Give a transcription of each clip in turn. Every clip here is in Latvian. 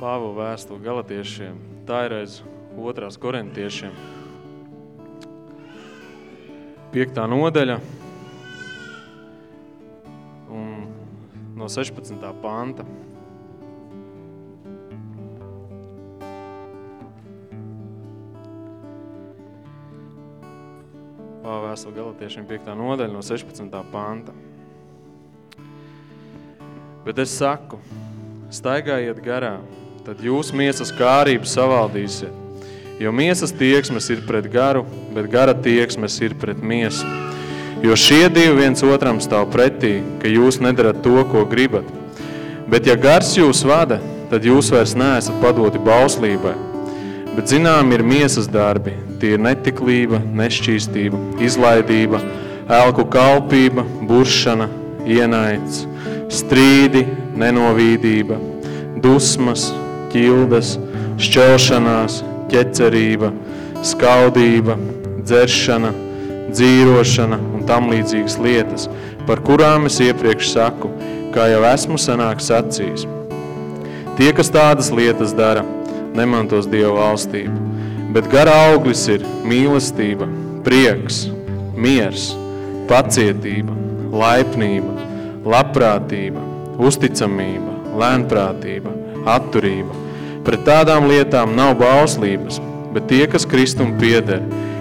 Pāvila vēstuli galatiešiem, tā ir aiz otrās korintiešiem. Piektā nodaļa un no 16. panta. Pāvila vēstuli galatiešiem 5. nodaļa no 16. panta. Bet es saku, staigājiet garā, tad jūs miesas kārību savaldīsiet. Jo miesas tieksmes ir pret garu, bet gara tieksmes ir pret miesu. Jo šie divi viens otram stāv pretī, ka jūs nedarat to, ko gribat. Bet ja gars jūs vada, tad jūs vairs neesat padoti bauslībai. Bet zinām ir miesas darbi, tie ir netiklība, nešķīstība, izlaidība, elku kalpība, buršana, ienaids, strīdi, nenovīdība, dusmas, ķildas, šķelšanās, ķecerība, skaudība, dzeršana, dzīrošana un tam līdzīgas lietas, par kurām es iepriekš saku, kā jau esmu senāk sacījis. Tie, kas tādas lietas dara, nemantos Dievu valstību, bet gara auglis ir mīlestība, prieks, miers, pacietība, laipnība, labprātība, uzticamība, lēnprātība, atturība. Pret tādām lietām nav bauslības, bet tie, kas Kristum pieder,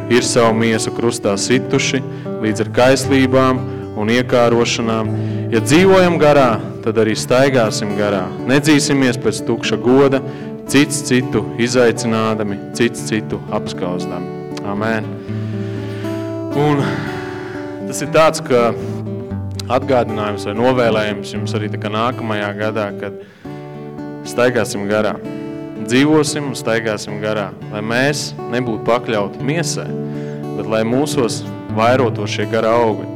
ir savu miesu krustā situši līdz ar kaislībām un iekārošanām. Ja dzīvojam garā, tad arī staigāsim garā. Nedzīsimies pēc tukša goda, cits citu izaicinādami, cits citu apskauzdami. Amen. Un tas ir tāds, ka atgādinājums vai novēlējums jums arī tā kā nākamajā gadā, kad staigāsim garā. Dzīvosim un staigāsim garā, lai mēs nebūtu pakļauti miesai, bet lai mūsos vairoto šie gara augļi.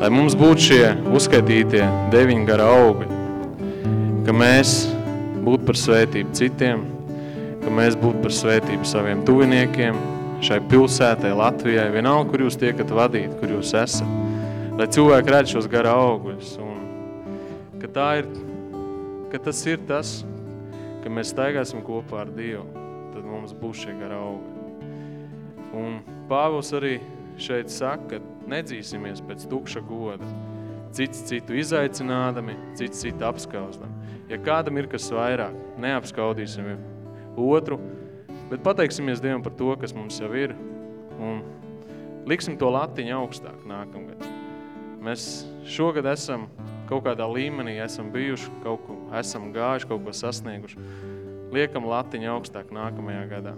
Lai mums būtu šie uzskaitītie deviņi gara augļi, ka mēs būtu par svētību citiem, ka mēs būtu par svētību saviem tuviniekiem, šai pilsētai, Latvijai, vienalga, kur jūs tiekat vadīt, kur jūs esat. Lai cilvēki redz šos gara augļus un ka, tā ir, ka tas ir tas, ka mēs staigāsim kopā ar Dievu, tad mums būs šie gara augļi. Un Pāvils arī šeit saka, ka nedzīsimies pēc tukša goda, cits citu izaicinādami, cits citu apskauzdami. Ja kādam ir kas vairāk, neapskaudīsim otru, bet pateiksimies Dievam par to, kas mums jau ir, un liksim to latiņu augstāk nākamgad. Mēs šogad esam kaut kādā līmenī, esam bijuši, kaut ko, esam gājuši, kaut ko sasnieguši. Liekam latiņu augstāk nākamajā gadā.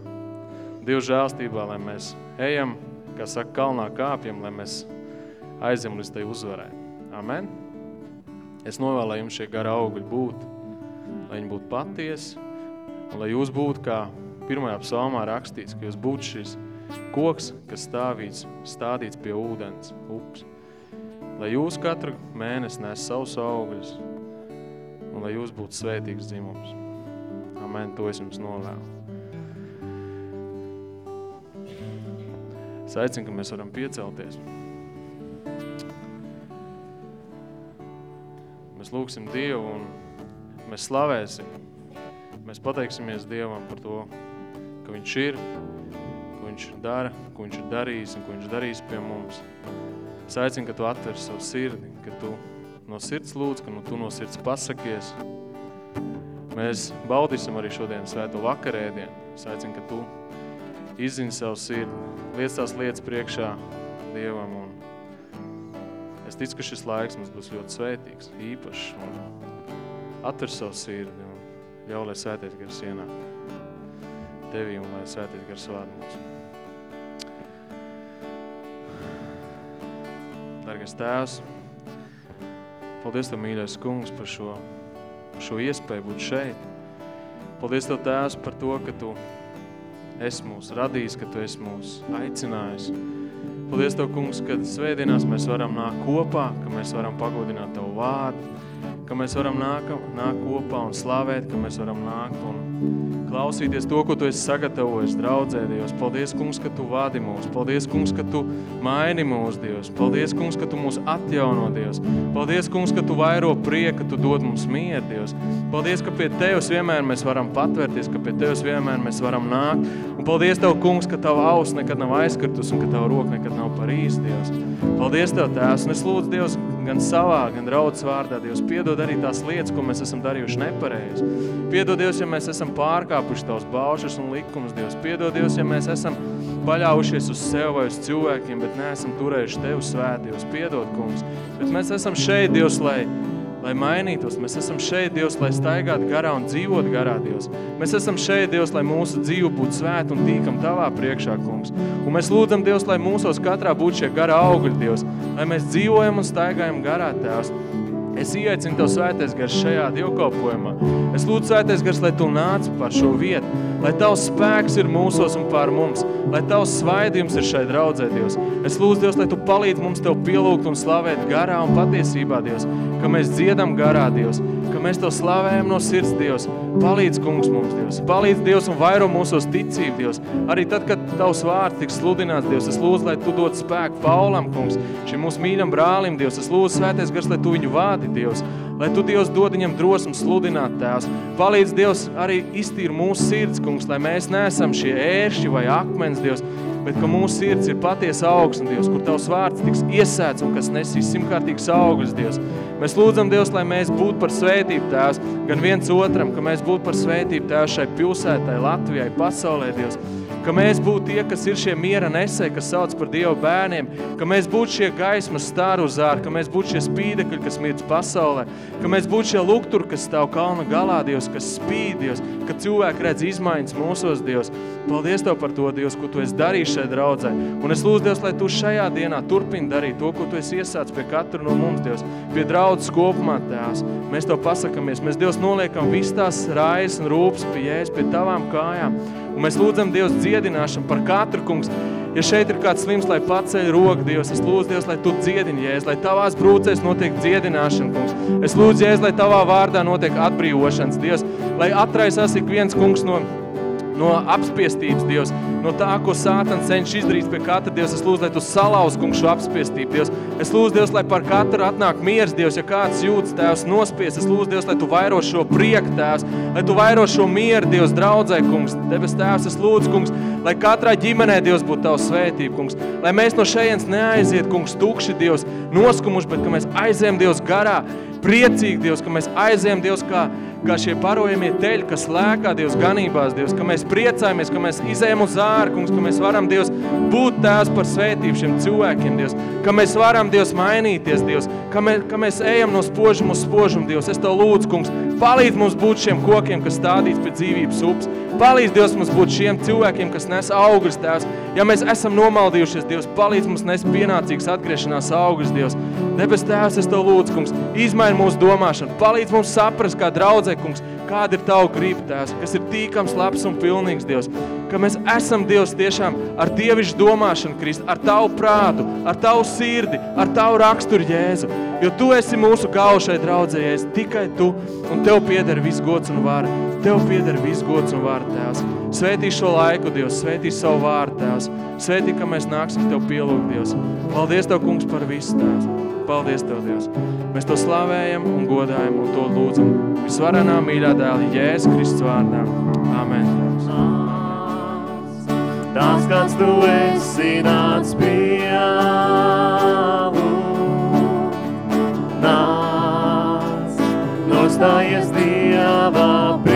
Dievu žēlstībā, lai mēs ejam, kā saka, kalnā kāpjam, lai mēs aizjam līdz tai uzvarai. Amen. Es novēlēju jums šie gara augļi būt, lai viņi būtu patiesi, un lai jūs būtu, kā pirmajā psalmā rakstīts, ka jūs būtu šis koks, kas stāvīts, stādīts pie ūdens, ups. Lai jūs katru mēnesi nes savus augļus, un lai jūs būtu svētīgs dzimums. Amen, to es jums novēlu. Es aicinu, ka mēs varam piecelties. Mēs lūksim Dievu un mēs slavēsim. Mēs pateiksimies Dievam par to, ka Viņš ir, ko Viņš dara, ko Viņš ir darījis un ko Viņš darīs pie mums. Es aicinu, ka tu atver savu sirdi, ka tu no sirds lūdz, ka nu, tu no sirds pasakies. Mēs baudīsim arī šodien svēto vakarēdienu. Es aicinu, ka tu izzini savu sirdi, liec tās lietas priekšā Dievam un es ticu, ka šis laiks mums būs ļoti svētīgs, īpašs un atver savu sirdi un ļauj, lai svētais gars ienāk tevī un lai svētais gars vāda mūs. Dargais Tēvs, paldies Tev, mīļais kungs, par šo, par šo iespēju būt šeit. Paldies Tev, Tēvs, par to, ka Tu esi mūs radījis, ka Tu esi mūs aicinājis. Paldies Tev, kungs, ka svētdienās mēs varam nākt kopā, ka mēs varam pagodināt Tavu vārdu, ka mēs varam nāk, nāk kopā un slavēt, ka mēs varam nākt un klausīties to, ko Tu esi sagatavojis, draudzē, Dievs. Paldies, kungs, ka Tu vadi mūs. Paldies, kungs, ka Tu maini mūs, Dievs. Paldies, kungs, ka Tu mūs atjauno, Dievs. Paldies, kungs, ka Tu vairo prieku, ka Tu dod mums mieru, Dievs. Paldies, ka pie Tevis vienmēr mēs varam patvērties, ka pie Tevis vienmēr mēs varam nākt. Un paldies Tev, kungs, ka Tava aus nekad nav aizkartus un ka Tava roka nekad nav par īsti, Dievs. Paldies Tev, Tēvs. Un es lūdzu, Dievs, gan savā, gan draudzes vārdā, Dievs, piedod arī tās lietas, ko mēs esam darījuši nepareizi. Piedod, Dievs, ja mēs esam pārkāpuši Tavs baušas un likumus, Dievs. Piedod, Dievs, ja mēs esam paļaujušies uz sev vai uz cilvēkiem, bet neesam turējuši Tev svēt, Dievs. Piedod, kungs. Bet mēs esam šeit, Dievs, lai lai mainītos. Mēs esam šeit, Dievs, lai staigātu garā un dzīvot garā, Dievs. Mēs esam šeit, Dievs, lai mūsu dzīve būtu svēta un tīkam Tavā priekšā, kungs. Un mēs lūdzam, Dievs, lai mūsos katrā būtu šie garā augļi, Dievs, lai mēs dzīvojam un staigājam garā, Tēvs. Es ieaicinu Tev svētais gars šajā dievkalpojumā. Es lūdzu svētais gars, lai Tu nāc par šo vietu, lai Tavs spēks ir mūsos un pār mums, lai Tavs svaidījums ir šai draudzē, Dievs. Es lūdzu, Dievs, lai Tu palīdz mums Tev pielūgt un slavēt garā un patiesībā, Dievs, ka mēs dziedam garā, Dievs, ka mēs Tev slavējam no sirds, Dievs. Palīdz, kungs, mums, Dievs. Palīdz, Dievs, un vairo mūsos ticību, Dievs. Arī tad, kad Tavs vārds tiks sludināts, Dievs, es lūdzu, lai Tu dod spēku Paulam, kungs, šim mūsu mīļam brālim, Dievs. Es lūdzu, svētais gars, lai Tu viņu vādi, Dievs. Lai Tu, Dievs, dod viņam drosmu sludināt, Tēvs. Palīdz, Dievs, arī iztīri mūsu sirds, kungs, lai mēs neesam šie ērši vai akmens, Dievs, bet ka mūsu sirds ir patiesa augsne, Dievs, kur Tavs vārds tiks iesēts un kas nesīs simtkārtīgs augļus, Dievs. Mēs lūdzam, Dievs, lai mēs būtu par svētību, Tēvs, gan viens otram, ka mēs būtu par svētību, Tēvs, šai pilsētai, Latvijai, pasaulē, Dievs ka mēs būtu tie, kas ir šie miera nesēji, kas sauc par Dievu bērniem, ka mēs būtu šie gaismas staru zāri, ka mēs būtu šie spīdekļi, kas mirdz pasaulē, ka mēs būtu šie lukturi, kas stāv kalna galā, Dievs, kas spīd, Dievs, ka cilvēki redz izmaiņas mūsos, Dievs. Paldies Tev par to, Dievs, ko Tu esi darījis šai draudzē. Un es lūdzu, Dievs, lai Tu šajā dienā turpini darīt to, ko Tu esi iesācis pie katru no mums, Dievs, pie draudzes kopumā, Tēvs. Mēs Tev pasakamies, mēs, Dievs, noliekam visu tās rājas un rūpes pie jēs, pie Tavām kājām. Un mēs lūdzam Dievs dziedināšanu par katru, kungs. Ja šeit ir kāds slims, lai paceļ roku, Dievs, es lūdzu, Dievs, lai Tu dziedini, Jēs, lai Tavās brūcēs notiek dziedināšana, kungs. Es lūdzu, Jēs, lai Tavā vārdā notiek atbrīvošanas, Dievs, lai atraisās ik viens kungs no no apspiestības, Dievs, no tā, ko Sātans cenš izdarīt pie katra, Dievs, es lūdzu, lai Tu salauz, kungs, šo apspiestību, Dievs. Es lūdzu, Dievs, lai par katru atnāk miers, Dievs, ja kāds jūtas, Tēvs, nospies, es lūdzu, Dievs, lai Tu vairo šo prieku, Tēvs, lai Tu vairo šo mieru, Dievs, draudzē, kungs, Debes Tēvs, es lūdzu, kungs, lai katrā ģimenē, Dievs, būtu Tavs svētība, kungs, lai mēs no šejienes neaiziet, kungs, tukši, Dievs, noskumuši, bet ka mēs aizējam, Dievs, garā, priecīgi, Dievs, ka mēs aizējam, Dievs, kā kā šie parojamie teļi, kas lēkā Dievs ganībās, Dievs, ka mēs priecājamies, ka mēs izējam uz āru, kungs, ka mēs varam, Dievs, būt tēvs par svētību šiem cilvēkiem, Dievs, ka mēs varam, Dievs, mainīties, Dievs, ka, mē, ka mēs ejam no spožuma uz spožumu, Dievs. Es Tev lūdzu, kungs, palīdz mums būt šiem kokiem, kas stādīts pie dzīvības ups. Palīdz, Dievs, mums būt šiem cilvēkiem, kas nes augļus, Tēvs. Ja mēs esam nomaldījušies, Dievs, palīdz mums nes pienācīgs atgriešanās augļus, Dievs. Debes Tēvs, es Tev lūdzu, kungs, izmaini mūsu domāšanu. Palīdz mums saprast, kā draudzē, kungs, kāda ir Tavu griba, Tēvs, kas ir tīkams, labs un pilnīgs, Dievs. Ka mēs esam, Dievs, tiešām ar dievišu domāšanu, Krist, ar Tavu prātu, ar Tavu sirdi, ar Tavu raksturu, Jēzu. Jo Tu esi mūsu gaušai draudzējies, tikai Tu, un Tev pieder viss gods un vara. Tev pieder viss gods un vārds, Tēvs. Svētī šo laiku, Dievs, svētī savu vārdu, Tēvs. Svētī, ka mēs nāksim Tev pielūgt, Dievs. Paldies Tev, kungs, par visu, Tēvs. Paldies Tev, Dievs. Mēs to slavējam un godājam un to lūdzam. Visvarenā mīļā dēli Jēzus Kristus vārdā. Amen. Tas, kāds tu esi nāc pielu, nāc, nostājies Dieva priekšā.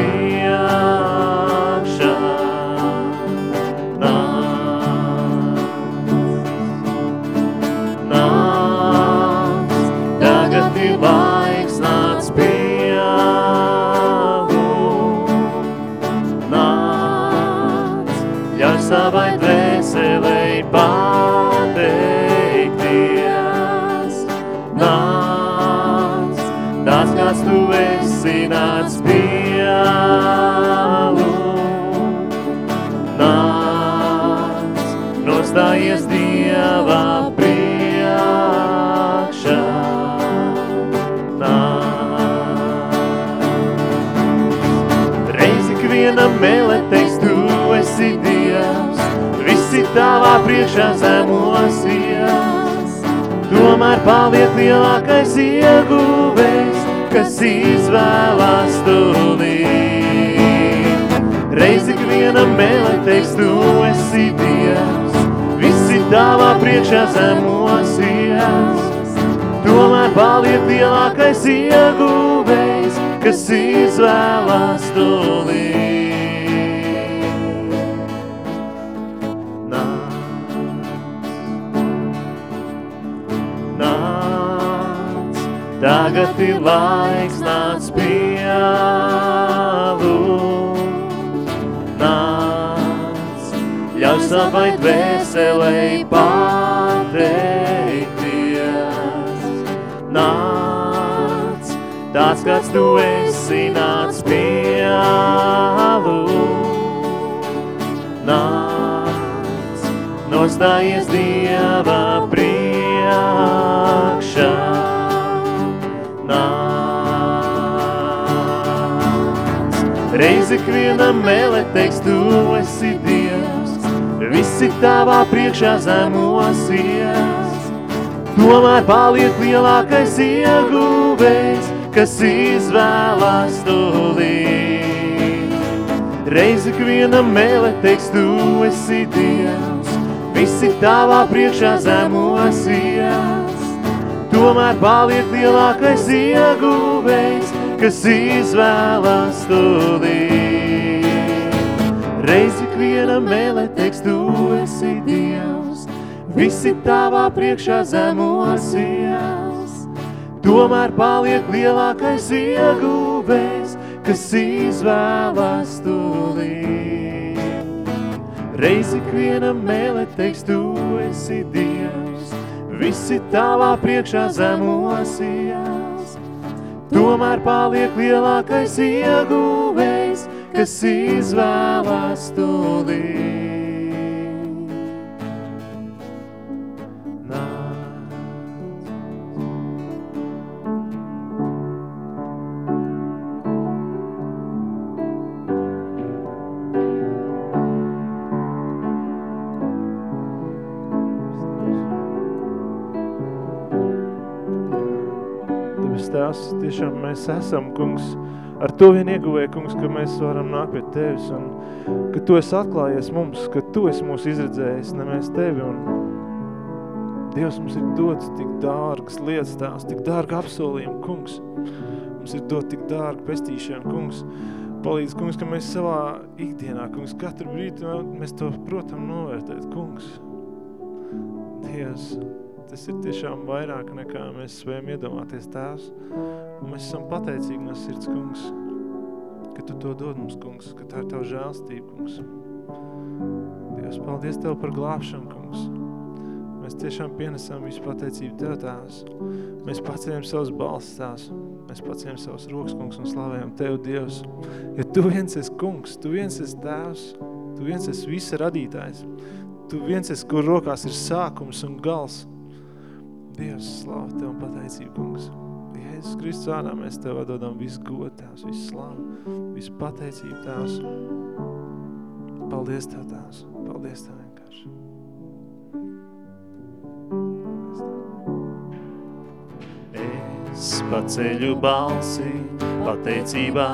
Tavā priekšā zemosies. Tomēr paliek lielākais ieguvējs, kas izvēlās tūlīt. Reiz ikvienam mēlē teiks, tu esi Dievs, visi tavā priekšā zemosies. Tomēr paliek lielākais ieguvējs, kas izvēlās tūlīt. Tagad ir laiks, nāc pielūgt. Nāc, ļauj savai dvēselei pateikties. Nāc, tāds, kāds tu esi, nāc pielūgt. Nāc, nostājies Dieva priekšā. Nāc, reiz ikvienam mēlē teiks, tu esi Dievs, visi tavā priekšā zemosies. Tomēr paliek lielākais ieguvējs, kas izvēlās tūlīt. Reiz ikvienam mēlē teiks, tu esi Dievs, visi tavā priekšā zemosies. Tomēr paliek lielākais ieguvējs, kas izvēlās tūlīt. Reiz ikvienam mēlē teiks, tu esi Dievs, visi tavā priekšā zemosies. Tomēr paliek lielākais ieguvējs, kas izvēlās tūlīt. Reiz ikvienam mēlē teiks, tu esi Dievs, visi tavā priekšā zemosies. Tomēr paliek lielākais ieguvējs, kas izvēlās tūlīt. Tās, tiešām mēs esam, kungs, ar to vien ieguvēja, kungs, ka mēs varam nākt pie Tevis un ka Tu esi atklājies mums, ka Tu esi mūs izredzējis, ne mēs Tevi un Dievs mums ir dots tik dārgas lietas tās, tik dārga apsolījuma, kungs. Mums ir dot tik dārga pestīšana, kungs. Palīdz, kungs, ka mēs savā ikdienā, kungs, katru brīdi mēs to, protam, novērtēt, kungs. Dievs, tas ir tiešām vairāk nekā mēs spējam iedomāties tēvs. Un mēs esam pateicīgi no sirds, kungs, ka Tu to dod mums, kungs, ka tā ir Tava žēlstība, kungs. Dievs, paldies Tev par glābšanu, kungs. Mēs tiešām pienesam visu pateicību Tev, tēvs. Mēs paceļam savus balsts, tēvs. Mēs paceļam savus rokas, kungs, un slavējam Tev, Dievs. Ja Tu viens esi kungs, Tu viens esi tēvs, Tu viens esi visa radītājs. Tu viens esi, kur rokās ir sākums un gals. Dievs, slāv Tev un pateicību, kungs. Jēzus Kristus vārdā mēs Tev dodam visu godu, Tēvs, visu slavu, visu pateicību, Tēvs. Paldies Tev, Tēvs. Paldies Tev vienkārši. Es paceļu balsi pateicībā.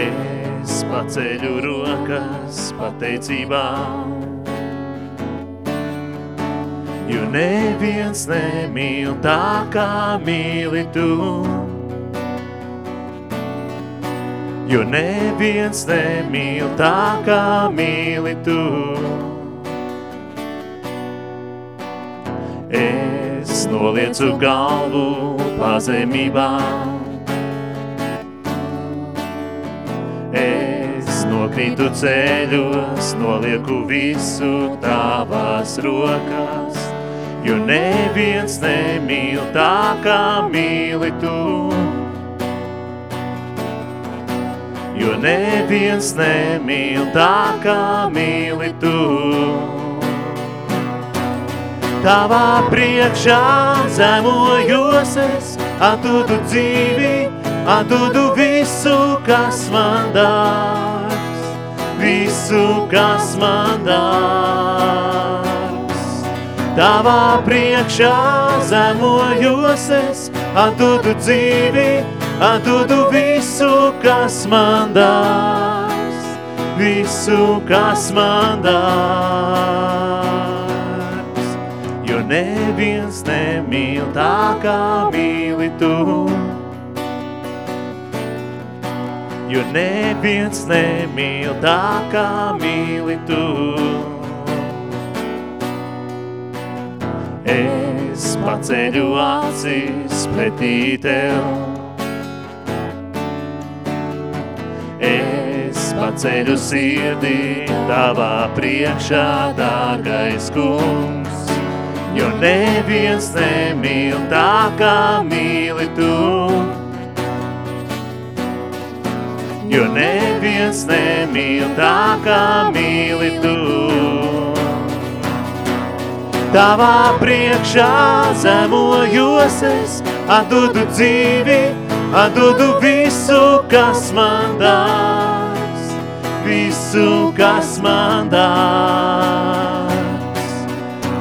Es paceļu rokas pateicībā. Jo neviens nemīl tā, kā mīli tu. Jo neviens nemīl tā, kā mīli tu. Es noliecu galvu pazemībā. Es nokrītu ceļos, nolieku visu tavās rokās, jo neviens nemīl tā, kā mīli tu. Jo neviens nemīl tā, kā mīli tu. Tavā priekšā zemojos es, atdodu dzīvi, atdodu visu, kas man dārgs, visu, kas man dārgs. Tavā priekšā zemojos es, atdodu dzīvi, atdodu visu, kas man dārgs, visu, kas man dārgs. Jo neviens nemīl tā, kā mīli tu. Jo neviens nemīl tā, kā mīli tu. Es paceļu acis pretī tev. Es paceļu sirdī tavā priekšā, dārgais kungs. Jo neviens nemīl tā, kā mīli tu. Jo neviens nemīl tā, kā mīli tu. Tavā priekšā zemojos es, atdodu dzīvi, atdodu visu, kas man dārgs, visu, kas man dārgs.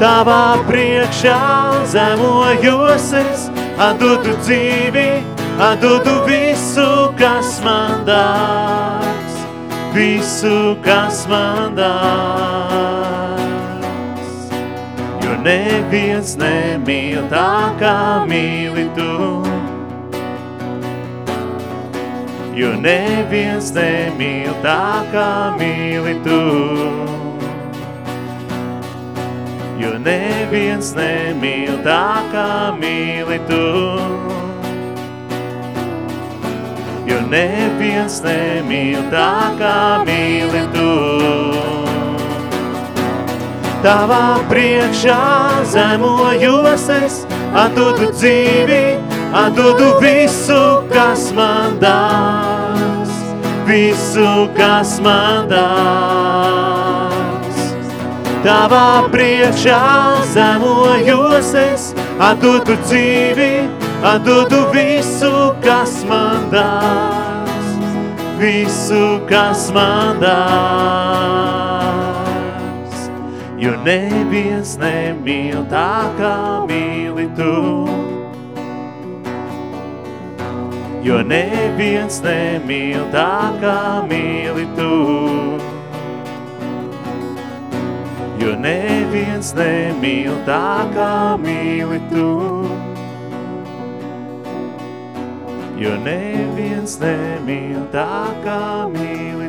Tavā priekšā zemojos es, atdodu dzīvi, atdodu visu, kas man dārgs, visu, kas man dārgs. Neviens nemīl tā, kā mīli tu. Jo neviens nemīl tā, kā mīli tu. Jo neviens nemīl tā, kā mīli tu. Jo neviens nemīl tā, kā mīli tu. Tavā priekšā zemojos es, atdodu dzīvi, atdodu visu, kas man dārgs, visu, kas man dārgs. Tavā priekšā zemojos es, atdodu dzīvi, atdodu visu, kas man dārgs, visu, kas man dārgs. Jo neviens nemīl tā, kā mīli tu. Jo neviens nemīl tā, kā mīli tu. Jo neviens nemīl tā, kā mīli tu. Jo neviens nemīl tā, kā mīli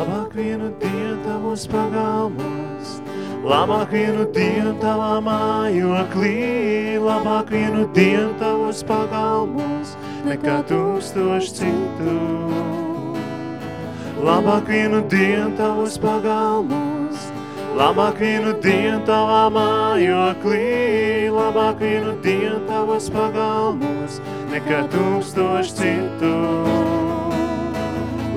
Labāk vienu dienu tavos pagalmos, labāk vienu dienu tavā mājoklī, labāk vienu dienu tavos pagalmos, nekā tūkstoši citu. Labāk vienu dienu tavos pagalmos, labāk vienu dienu tavā mājoklī, labāk vienu dienu tavos pagalmos, nekā tūkstoši citu.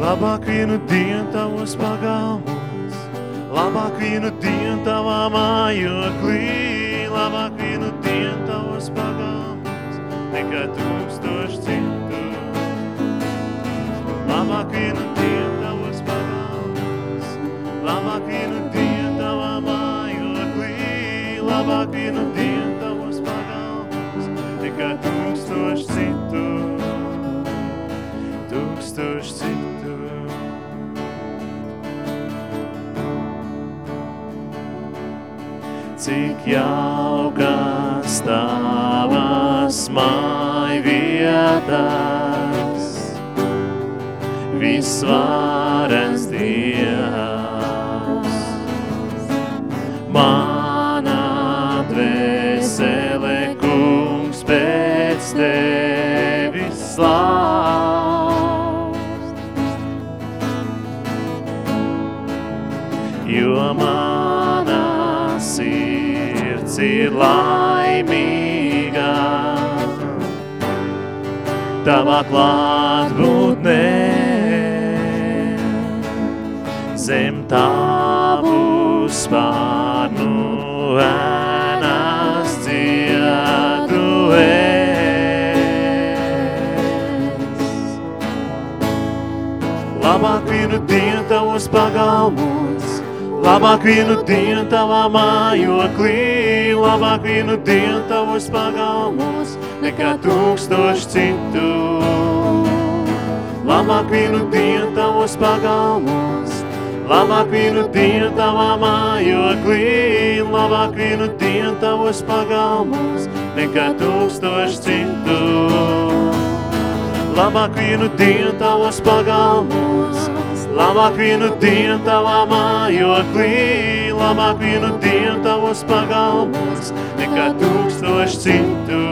Labāk vienu dienu tavos pagalmos, labāk vienu dienu tavā mājoklī, labāk vienu dienu tavos pagalmos, nekā tūkstoši citu. Labāk vienu dienu tavos pagalmos, labāk vienu dienu tavā mājoklī, labāk vienu dienu tavos pagalmos, nekā tūkstoši citu. Tūkstoši citu. Cik jaukas tavas māj vietas, visvarens Dievs. Mana dvēsele, kungs, pēc tevis slāvst, jo mana laimīgā. Tavā klātbūtnē zem tavu spārnu ēnas dziedru es. Labāk vienu dienu tavos pagalmos tavā mājoklī, labāk vienu dienu tavos pagalmos, nekā tūkstoši citu. Labāk vienu dienu tavos pagalmos, labāk vienu dienu tavā mājoklī, labāk vienu dienu tavos pagalmos, nekā tūkstoši citu. Labāk vienu dienu tavos pagalmos, labāk vienu dienu tavā mājoklī, labāk vienu dienu tavos pagalmos, nekā tūkstoši citu.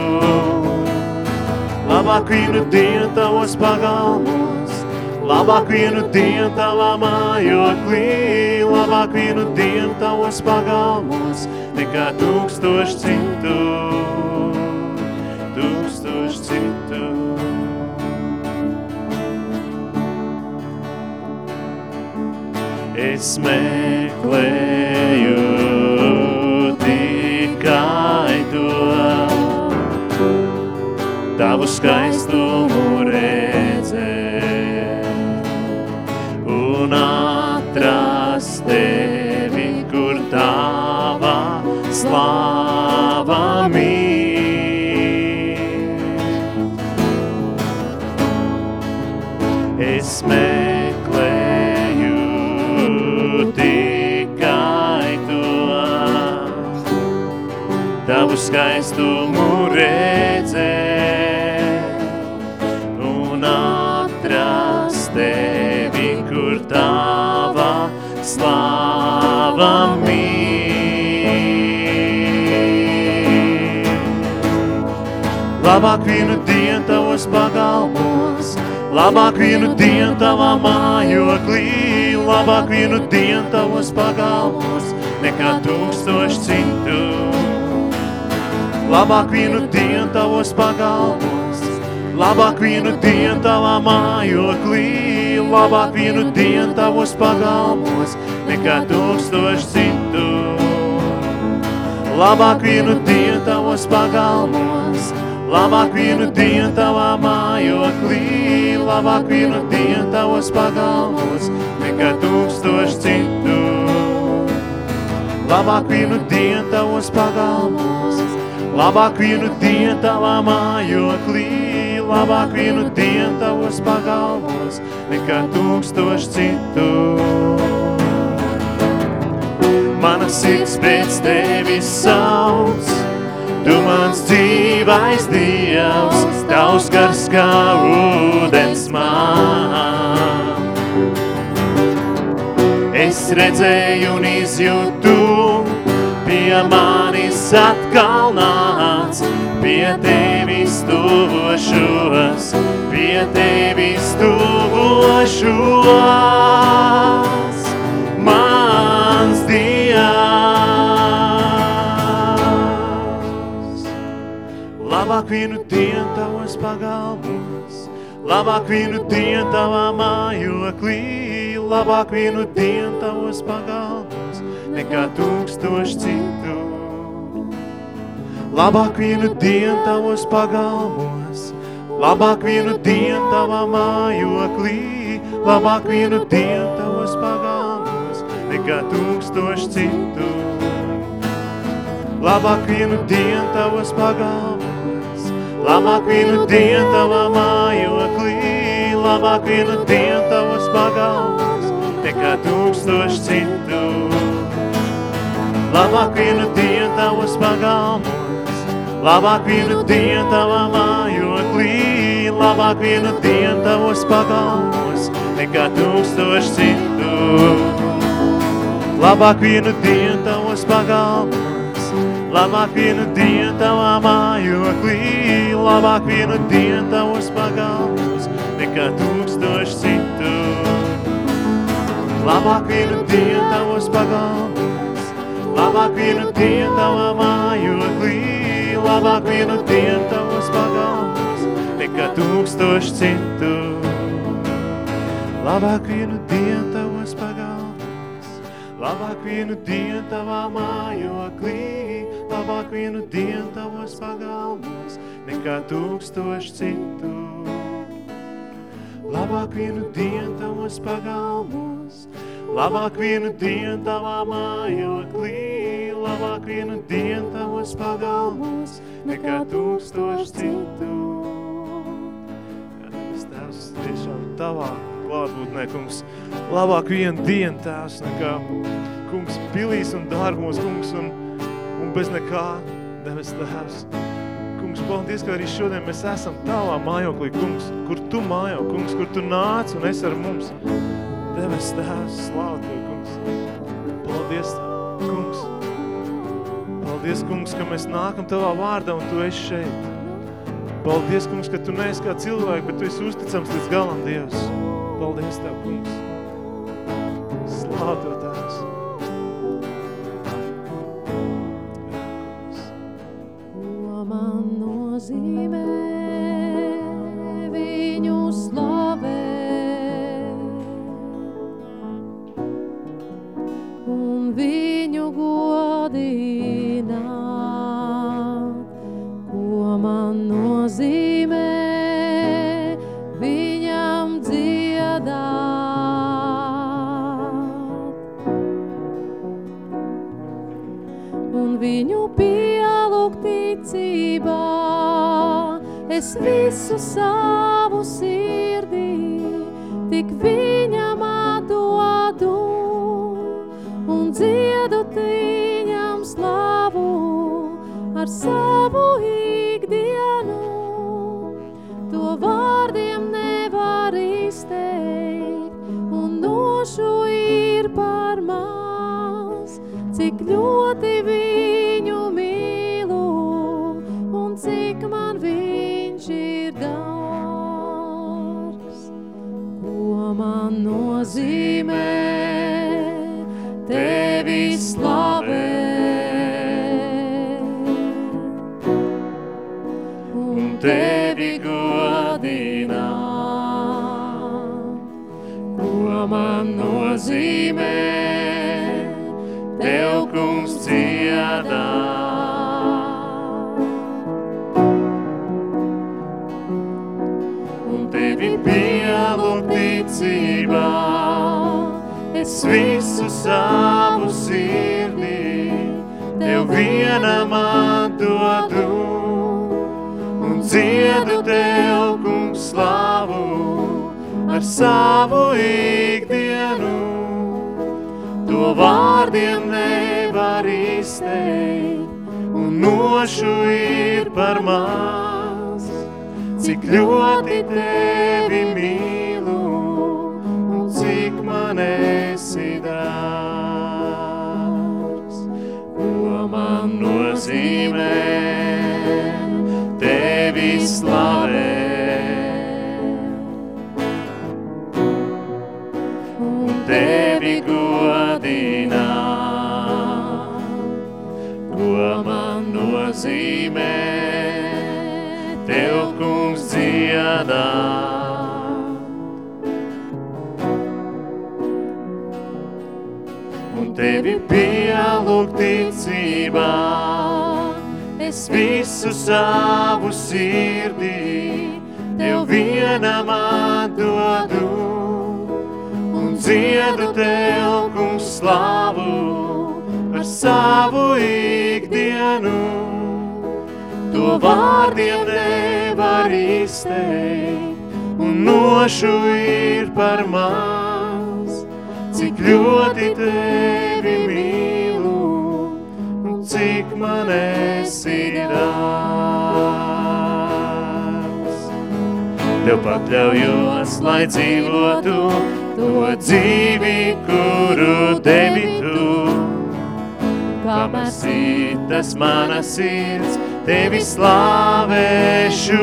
Labāk vienu dienu tavos pagalmos, labāk vienu dienu tavā mājoklī, labāk vienu dienu tavos pagalmos, nekā tūkstoši citu. Es meklēju tikai to, tavu skaistumu redzēt un atrast tevi, kur tava slāva skaistumu redzēt un atrast tevi, kur tava slāva mīl. Labāk vienu dienu tavos pagalmos, labāk vienu dienu tavā mājoklī, labāk vienu dienu tavos pagalmos, nekā tūkstoši citu. Labāk vienu dienu tavos pagalmos, labāk vienu dienu tavā mājoklī, labāk vienu dienu tavos pagalmos, nekā tūkstoši citu. Labāk vienu dienu tavos pagalmos, labāk vienu dienu tavā mājoklī, labāk vienu dienu tavos pagalmos, nekā tūkstoši citu. Labāk vienu dienu tavos pagalmos, labāk vienu dienu tavā mājoklī, labāk vienu dienu tavos pagalmos, nekā tūkstoši citu. Mana sirds pēc tevis sauc, tu mans dzīvais Dievs, tavs gars kā ūdens man. Es redzēju un izjūtu, pie manis atkal nāc, pie tevis tuvošos, pie tevis tuvošos. Mans Dievs. Labāk vienu dienu tavos pagalmos, labāk vienu dienu tavā mājoklī, labāk vienu dienu tavos pagalmos, nekā tūkstoši citu. Labāk vienu dienu tavos pagalmos, labāk vienu dienu tavā mājoklī, labāk vienu dienu tavos pagalmos, nekā tūkstoši citu. Labāk vienu dienu tavos pagalmos, labāk vienu dienu tavā mājoklī, labāk vienu dienu tavos pagalmos, nekā tūkstoši citu. Labāk vienu dienu tavos pagalmos, labāk vienu dienu tavā mājoklī, labāk vienu dienu tavos pagalmos, nekā tūkstoši citu. Labāk vienu dienu tavos pagalmos, labāk vienu dienu tavā mājoklī, labāk vienu dienu tavos pagalmos, nekā tūkstoši citu. Labāk vienu dienu tavos pagalmos, labāk vienu dienu tavā mājoklī, labāk vienu dienu tavos pagalmos, nekā tūkstoši citu. Labāk vienu dienu tavos pagalmos, labāk vienu dienu tavā mājoklī, labāk vienu dienu tavos pagalmos, nekā tūkstoši citu. Labāk vienu dienu tavos pagalmos, Labāk vienu dienu tavā mājoklī, labāk vienu dienu tavos pagalmos, nekā tūkstoši citu. Debes Tēvs, tiešām tavā klātbūtnē, kungs, labāk vienu dienu, Tēvs, nekā, kungs, pilīs un dārgumos, kungs, un, un bez nekā, debes Tēvs. Kungs, paldies, ka arī šodien mēs esam tavā mājoklī, kungs, kur tu mājo, kungs, kur tu nāc un esi ar mums. Debes Tēvs, slāv Tev, kungs. Paldies, kungs. Paldies, kungs, ka mēs nākam Tavā vārdā un Tu esi šeit. Paldies, kungs, ka Tu neesi kā cilvēki, bet Tu esi uzticams līdz galam, Dievs. Paldies Tev, kungs. Slāv Tev, Tēvs. Nozīmē Es visu savu sirdī tik viņam atdodu un dziedu viņam slavu ar savu ikdienu. To vārdiem nevar izteikt un nošu ir par maz cik ļoti Ko man nozīmē Tev, kungs, dziedā. Un tevi pielūgt ticībā, es visu savu sirdī, Tev vienam atdodu. Un dziedu Tev, kungs, slavu ar savu ikdienu. To vārdiem nevar izteikt, un nošu ir par maz. Cik ļoti tevi mīlu, un cik man esi dārgs. Ko man nozīmē dziedāt? Un tevi pielūgt ticībā, es visu savu sirdī Tev vienam atdodu un dziedu Tev, kungs, slavu ar savu ikdienu. To vārdiem nevar izteikt, un nošu ir par maz. Cik ļoti Tevi mīlu, un cik man esi dārgs. Tev pakļaujos, lai dzīvotu to dzīvi, kuru devi tu. Kamēr sitas mana sirds, tevi slāvēšu.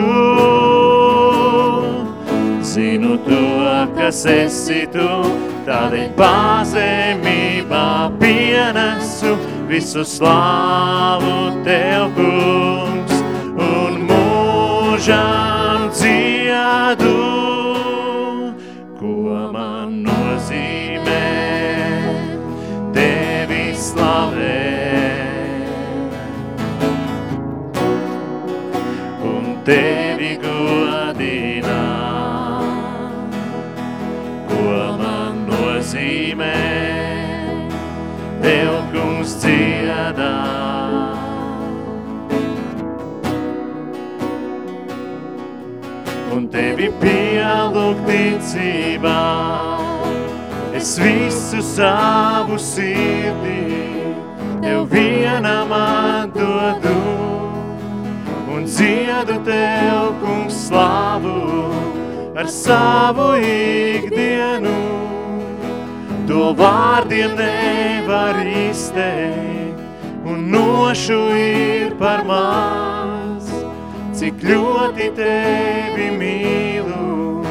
Zinu to, kas esi tu, tādēļ pazemībā pienesu visu slāvu tev, kungs, un mūžām dziedu, tevi pielūgt ticībā. Es visu savu sirdī tev vienam atdodu un dziedu tev, kungs, slavu ar savu ikdienu. To vārdiem nevar izteikt, un nošu ir par maz, cik ļoti tevi mīlu,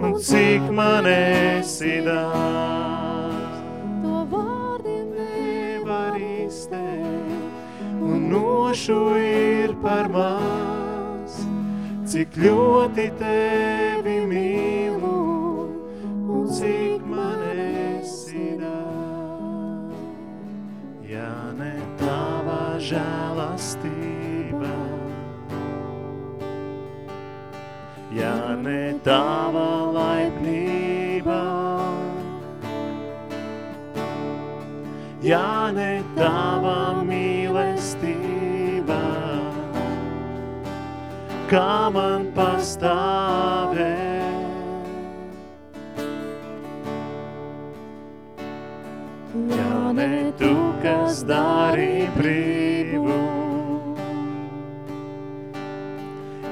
un cik man esi dārs. To vārdiem Nevar izteikt, un nošu ir par maz, cik ļoti tevi mīlu, un cik man esi dārs. Ja ne tava žēlastība, ja ne tava laipnība, ja ne tava mīlestība, kā man pastāvēt. Ja ne tu, kas dari brīvu,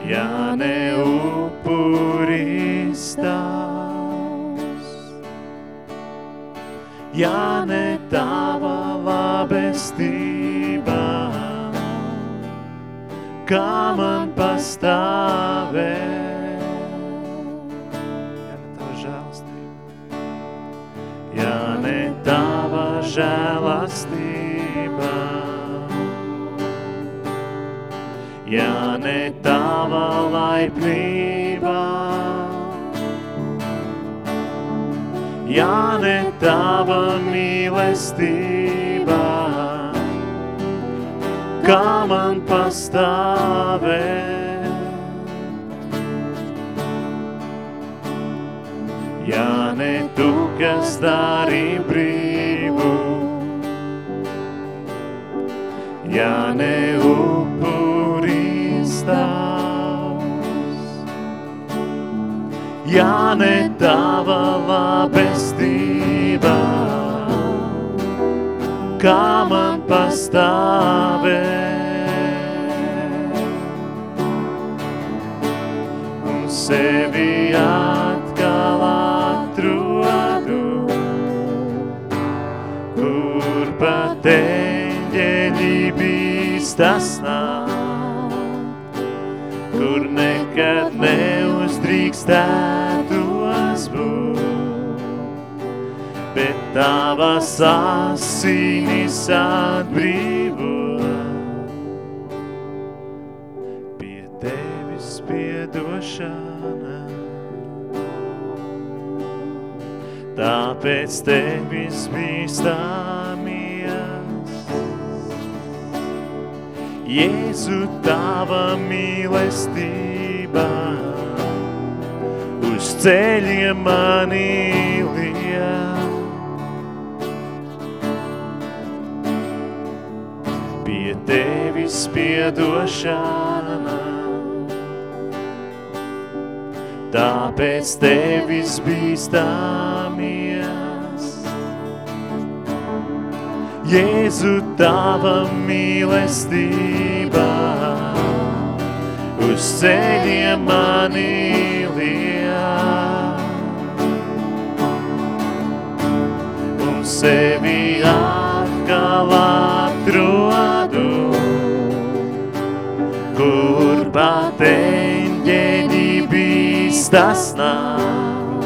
ja ne upuris tavs, ja ne tava labestība, kā man pastāvēt. Ja ne tava žēlastība, ja ne tava laipnība, ja ne tava mīlestība, kā man pastāvēt. Ja ne tu, kas dari brīvu, ja ne upuris ja ne tava labestība, kā man pastāvēt un sevi atkal atrodu, kur pat eņģeļi bīstas nāk, kur nekad neuzdrīkstētos būt, bet tavas asinis atbrīvo. Pie tevis piedošana, tāpēc tevis bīstamies. Jēzu, tava mīlestība uz ceļiem mani liek. Pie tevis piedošana, tāpēc tevis bīstamies. Jēzu, tava mīlestība uz ceļiem mani liek. Sevi atkal atrodu, kur pat eņģeļi bīstas nāk,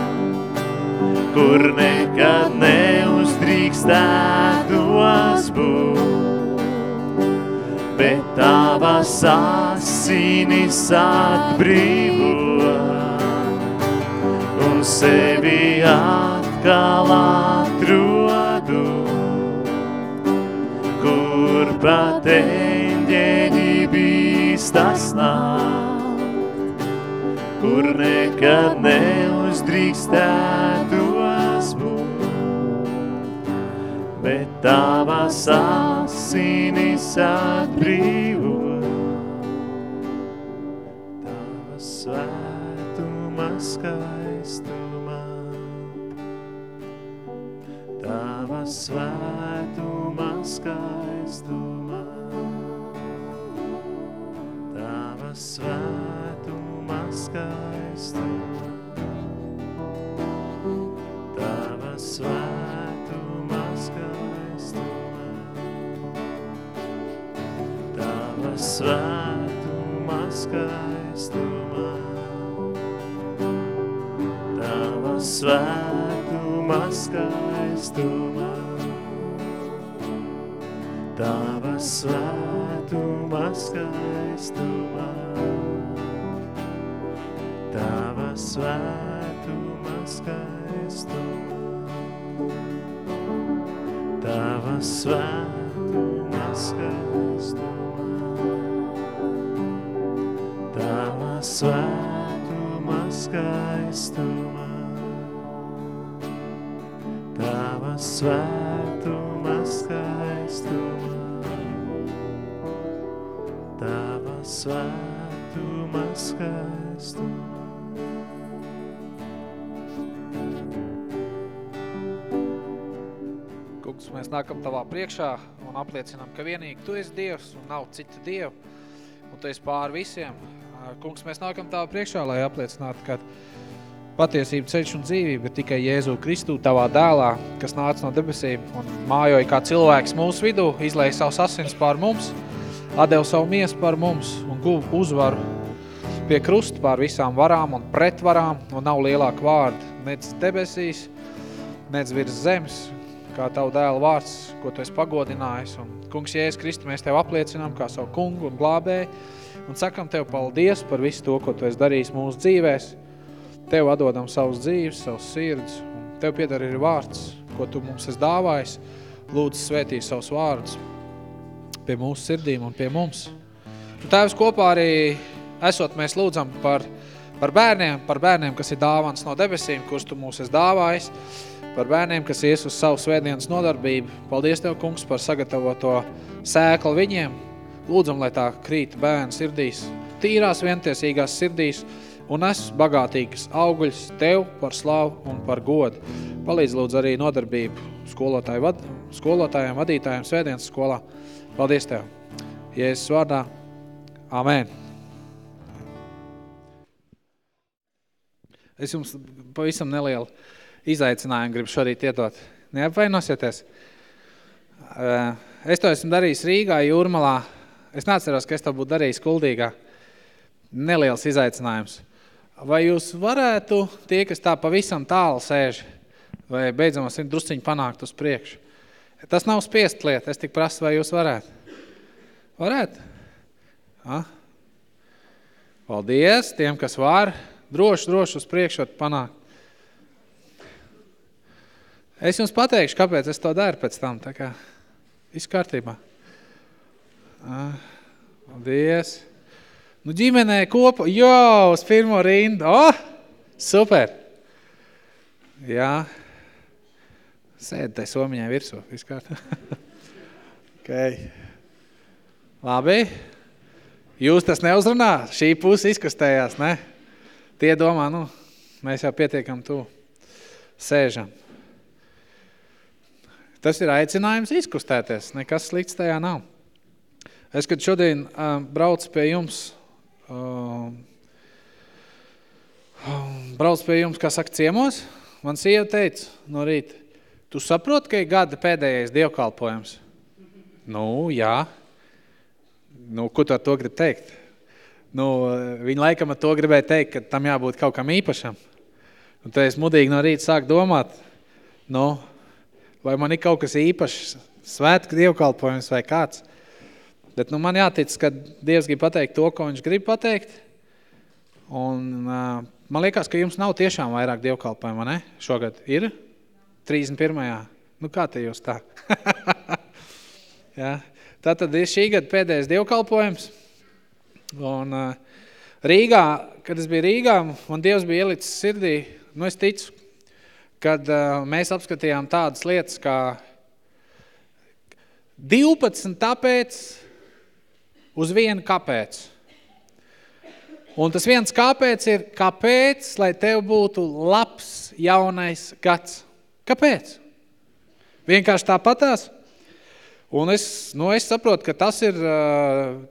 kur nekad neuzdrīkstētos būt, bet tavas asinis atbrīvo un sevi atkal atrodu, patentje dibistas nāk, kur nekad neuzdrīkstētos būt, bet tavas asinis atbrīvo, tavas svētuma skaistuma. Tavas svētumā skaistumā. Tava svētumā skaistumā. Tava svētumā skaistumā. Tava svētumā skaistumā. Tava svētumā skaistumā svētuma skaistuma, Tava svētuma skaistuma, Tava svētuma skaistuma, Tava svētuma skaistuma, Tava svētuma skaistuma, Tava svētuma skaistuma. Kungs, mēs nākam tavā priekšā un apliecinām, ka vienīgi tu esi Dievs un nav cita Dievu. Un tu esi pāri visiem. Kungs, mēs nākam tavā priekšā, lai apliecinātu, ka patiesība ceļš un dzīvība ir tikai Jēzu Kristu tavā dēlā, kas nāca no debesīm un mājoja kā cilvēks mūsu vidū, izlēja savus asins pār mums, atdeva savu miesu par mums un guva uzvaru pie krusta pār visām varām un pretvarām un nav lielāka vārda nec debesīs, nec virs zemes, kā tavu dēlu vārds, ko tu esi pagodinājis. Un, kungs, Jēzus Kristu, mēs tev apliecinām kā savu kungu un glābēju un sakam tev paldies par visu to, ko tu esi darījis mūsu dzīvēs. Tev atdodam savus dzīves, savus sirds, un tev piedara ir vārds, ko tu mums esi dāvājis. Lūdzu, svētī savus vārdus pie mūsu sirdīm un pie mums. Un tēvs kopā arī esot mēs lūdzam par, par bērniem, par bērniem, kas ir dāvans no debesīm, kurus tu mūs esi dāvājis, par bērniem, kas ies uz savu svētdienas nodarbību. Paldies Tev, kungs, par sagatavoto sēklu viņiem. Lūdzam, lai tā krīt bērnu sirdīs, tīrās vientiesīgās sirdīs un es bagātīgas augļus Tev par slavu un par godu. Palīdz lūdzu arī nodarbību skolotāju vad, skolotājiem, vadītājiem svētdienas skolā. Paldies Tev! Jēzus vārdā. Amen. Es jums pavisam nelielu izaicinājumu gribu šorīt iedot. Neapvainosieties. Eh, Es to esmu darījis Rīgā, Jūrmalā. Es neatceros, ka es to būtu darījis Kuldīgā. Neliels izaicinājums. Vai jūs varētu, tie, kas tā pavisam tālu sēž, vai beidzamos ir drusciņi panākt uz priekšu? Tas nav spiest lieta, es tik prasu, vai jūs varētu? Varētu? Ha? Paldies tiem, kas var. Droši, droši uz priekšu var panākt. Es jums pateikšu, kāpēc es to daru pēc tam. Tā kā viss kārtībā. Ah, paldies. Nu, ģimenē kopā, jo, uz pirmo rindu. Oh, super. Jā. Sēd tai somiņai virsū, viss kārtībā. okay. Labi. Jūs tas neuzrunā? Šī puse izkustējās, ne? Tie domā, nu, mēs jau pietiekam tu sēžam. Tas ir aicinājums izkustēties, nekas slikts tajā nav. Es, kad šodien uh, braucu pie jums, uh, braucu pie jums, kā saka, ciemos, man sieva teica no rīta, tu saproti, ka ir gada pēdējais dievkalpojums? Nu, jā. Nu, ko tu ar to grib teikt? Nu, viņa laikam ar to gribēja teikt, ka tam jābūt kaut kam īpašam. Un tad es mudīgi no rīta sāku domāt, nu, vai man ir kaut kas īpašs, svētku dievkalpojums vai kāds. Bet nu, man jātic, ka Dievs grib pateikt to, ko viņš grib pateikt. Un uh, man liekas, ka jums nav tiešām vairāk dievkalpojumu, ne? Šogad ir 31. Nu, kā te jūs tā? ja? Tātad ir šī gada pēdējais dievkalpojums. Un uh, Rīgā, kad es biju Rīgā, man Dievs bija ielicis sirdī, nu es ticu, kad uh, mēs apskatījām tādas lietas kā 12 tāpēc uz vienu kāpēc. Un tas viens kāpēc ir, kāpēc, lai tev būtu labs jaunais gads. Kāpēc? Vienkārši tāpatās. Un es, nu, es saprotu, ka tas ir,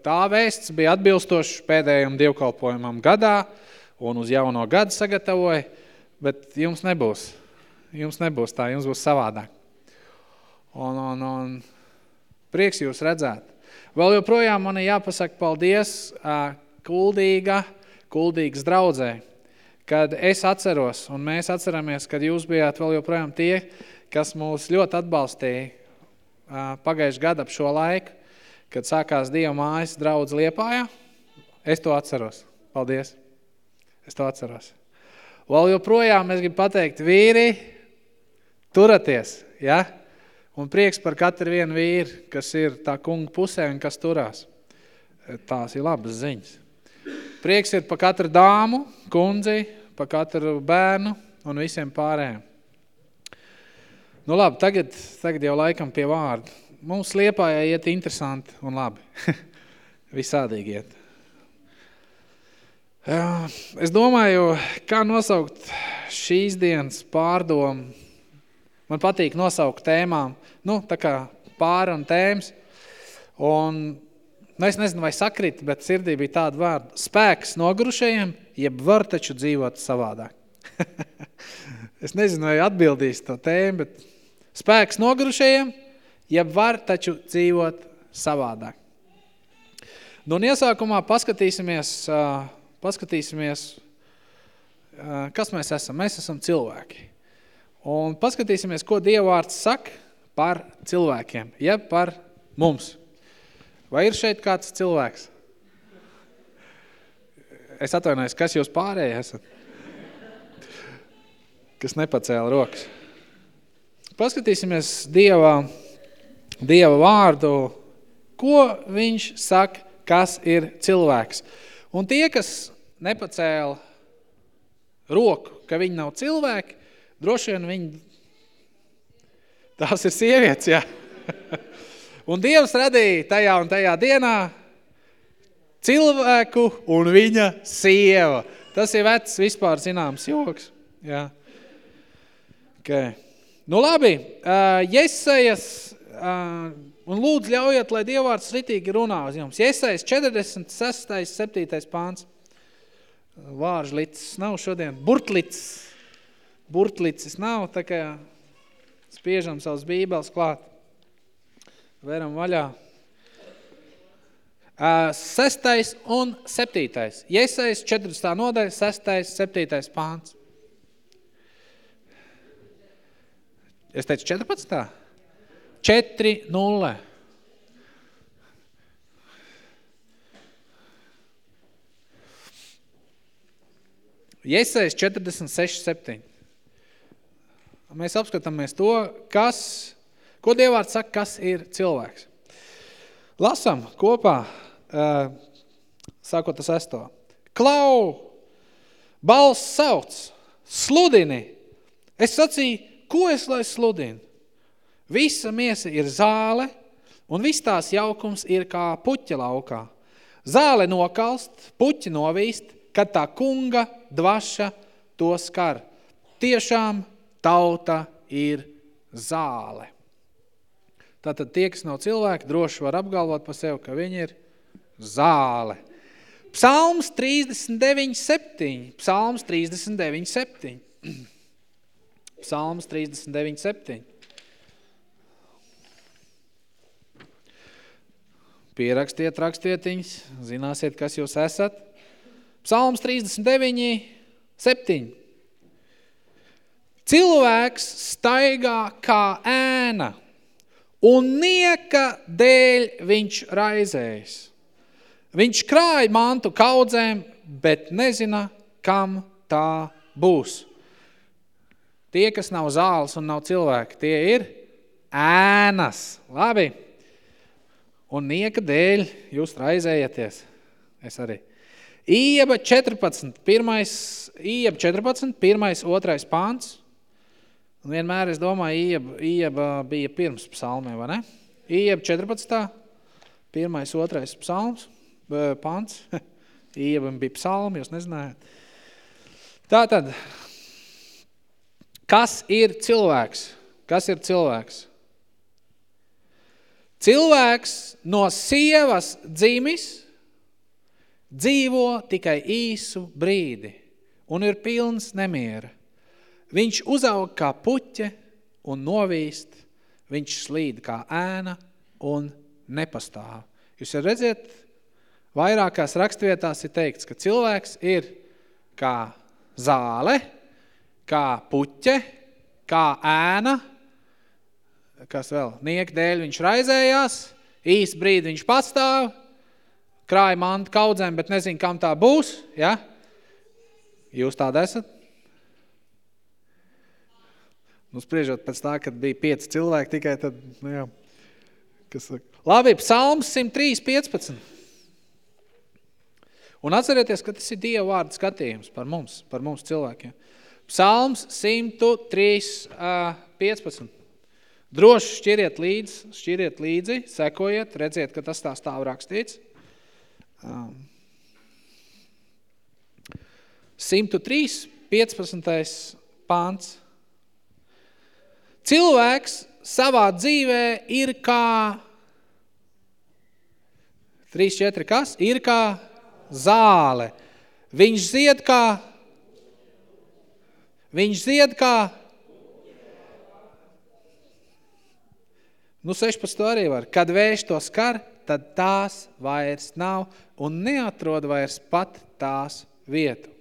tā vēsts bija atbilstoši pēdējiem dievkalpojumam gadā un uz jauno gadu sagatavoja, bet jums nebūs. Jums nebūs tā, jums būs savādāk. Un, un, un prieks jūs redzēt. Vēl joprojām man ir jāpasaka paldies kuldīga, kuldīgas draudzē, kad es atceros un mēs atceramies, kad jūs bijāt vēl joprojām tie, kas mūs ļoti atbalstīja pagājuši gadu ap šo laiku, kad sākās Dieva mājas draudz Liepājā. Es to atceros. Paldies. Es to atceros. Vēl joprojām es gribu pateikt, vīri, turaties, ja? Un prieks par katru vienu vīru, kas ir tā kunga pusē un kas turās. Tās ir labas ziņas. Prieks ir pa katru dāmu, kundzi, pa katru bērnu un visiem pārējiem. Nu labi, tagad, tagad jau laikam pie vārdu. Mums Liepājā iet interesanti un labi. Visādīgi iet. Es domāju, kā nosaukt šīs dienas pārdomu. Man patīk nosaukt tēmām, nu, tā kā pāri un tēmas. Un, nu, es nezinu, vai sakrit, bet sirdī bija tāda vārda. Spēks nogurušajiem, jeb var taču dzīvot savādāk. es nezinu, vai atbildīs to tēmu, bet Spēks nogurušajiem, ja var taču dzīvot savādāk. Nu, un iesākumā paskatīsimies, paskatīsimies, kas mēs esam. Mēs esam cilvēki. Un paskatīsimies, ko Dievvārds saka par cilvēkiem, ja par mums. Vai ir šeit kāds cilvēks? Es atvainojos, kas jūs pārējie esat? Kas nepacēla rokas? Paskatīsimies Dieva, Dieva vārdu, ko viņš saka, kas ir cilvēks. Un tie, kas nepacēla roku, ka viņi nav cilvēki, droši vien viņi, tās ir sievietes, jā. Un Dievs radīja tajā un tajā dienā cilvēku un viņa sieva. Tas ir vecs vispār zināms joks. Jā. Okay. Nu labi, uh, Jesajas, uh, un lūdzu ļaujiet, lai Dievvārds ritīgi runā uz jums. Jesajas 46. 7. pāns. Vāržlicis nav šodien. Burtlicis. Burtlicis nav, tā kā spiežam savus bībeles klāt. Veram vaļā. Sestais un septītais. Jesajas 40. nodaļa, sestais, septītais pāns. Es teicu 14. 4, 0. Iesais 46, 7. Mēs apskatāmies to, kas, ko Dievvārds saka, kas ir cilvēks. Lasam kopā, sākot tas esto. Klau, balss sauc, sludini. Es sacīju, ko es lai sludinu? Visa miesa ir zāle, un viss tās jaukums ir kā puķa laukā. Zāle nokalst, puķi novīst, kad tā kunga dvaša to skar. Tiešām tauta ir zāle. Tātad tie, kas nav cilvēki, droši var apgalvot pa sevi, ka viņi ir zāle. Psalms 39, 7. Psalms 39, 7. Psalms 39, 7. Pierakstiet rakstietiņas, zināsiet, kas jūs esat. Psalms 39, 7. Cilvēks staigā kā ēna, un nieka dēļ viņš raizējas. Viņš krāja mantu kaudzēm, bet nezina, kam tā būs. Tie, kas nav zāles un nav cilvēki, tie ir ēnas. Labi. Un nieka dēļ jūs raizējieties. Es arī. Ieba 14, pirmais, Ieba 14, pirmais, otrais pāns. Un vienmēr es domāju, Ieba, Ieba bija pirms psalmē, vai ne? Ieba 14, pirmais, otrais psalms, pāns. Ieba bija psalmi, jūs nezinājāt. Tātad, Kas ir cilvēks? Kas ir cilvēks? Cilvēks no sievas dzimis dzīvo tikai īsu brīdi un ir pilns nemiera. Viņš uzaug kā puķe un novīst, viņš slīd kā ēna un nepastāv. Jūs jau redziet, vairākās rakstvietās ir teikts, ka cilvēks ir kā zāle, kā puķe, kā ēna, kas vēl, nieka dēļ viņš raizējās, īsti brīdi viņš pastāv, krāja mantu kaudzēm, bet nezinu, kam tā būs, ja? Jūs tāda esat? Nu, spriežot pēc tā, kad bija pieci cilvēki tikai, tad, nu jā, kas saka. Labi, psalms 103, 15. Un atcerieties, ka tas ir Dieva vārda skatījums par mums, par mums cilvēkiem. Psalms 103, 15. Droši šķiriet līdzi, šķiriet līdzi, sekojiet, redziet, ka tas tā stāv rakstīts. 103, 15. pāns. Cilvēks savā dzīvē ir kā 3, 4, kas? Ir kā zāle. Viņš zied kā Viņš zied kā Nu, 16 arī var. Kad vējš to skar, tad tās vairs nav un neatrod vairs pat tās vietu.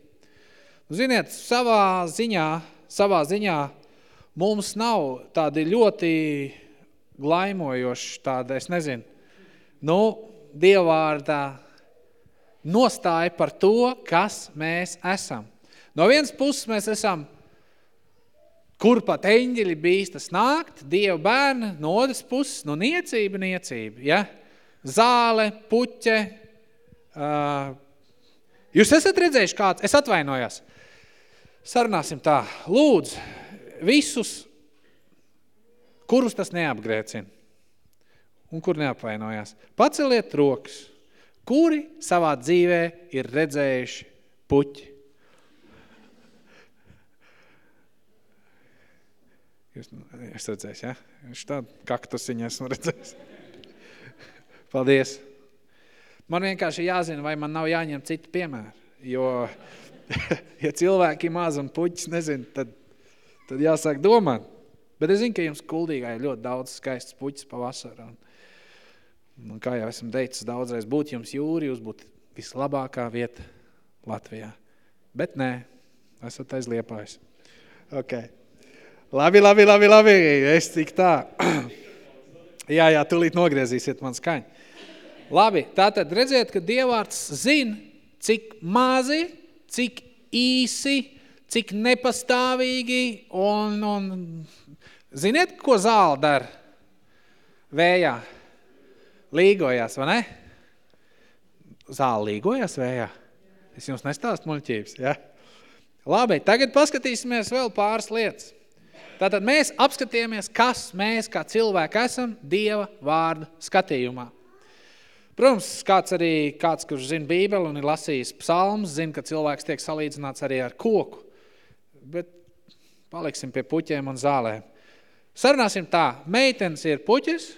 Ziniet, savā ziņā, savā ziņā mums nav tādi ļoti glaimojoši tāda, es nezinu, nu, dievvārdā nostāja par to, kas mēs esam. No vienas puses mēs esam, kur pat eņģeļi bīstas nākt, Dieva bērni, no otras puses, no niecība, niecība, ja? Zāle, puķe. Uh, jūs esat redzējuši kāds, es atvainojos, sarunāsim tā, lūdzu, visus, kurus tas neapgrēcina un kur neapvainojās. Paceliet rokas, kuri savā dzīvē ir redzējuši puķi. Jūs, es redzēju, ja? Viņš tādu kaktusiņu esmu redzējis. Paldies. Man vienkārši jāzina, vai man nav jāņem citu piemēru, jo, ja cilvēki maz un puķis nezin, tad, tad jāsāk domāt. Bet es zinu, ka jums kuldīgā ir ļoti daudz skaists puķis pavasarā. Un, un kā jau esmu teicis daudzreiz, būt jums jūri, jūs būtu vislabākā vieta Latvijā. Bet nē, esat aiz liepājis. Okay. Labi, labi, labi, labi, es tik tā. jā, jā, tūlīt nogriezīsiet man skaņu. Labi, tātad redziet, ka Dievārds zina, cik mazi, cik īsi, cik nepastāvīgi un, un ziniet, ko zāle dara vējā? Līgojās, vai ne? Zāle līgojās vējā. Es jums nestāstu muļķības, ja? Labi, tagad paskatīsimies vēl pāris lietas. Tātad mēs apskatījāmies, kas mēs kā cilvēki esam Dieva vārda skatījumā. Protams, kāds arī, kāds, kurš zina Bībeli un ir lasījis psalms, zina, ka cilvēks tiek salīdzināts arī ar koku. Bet paliksim pie puķiem un zālēm. Sarunāsim tā, meitenes ir puķis,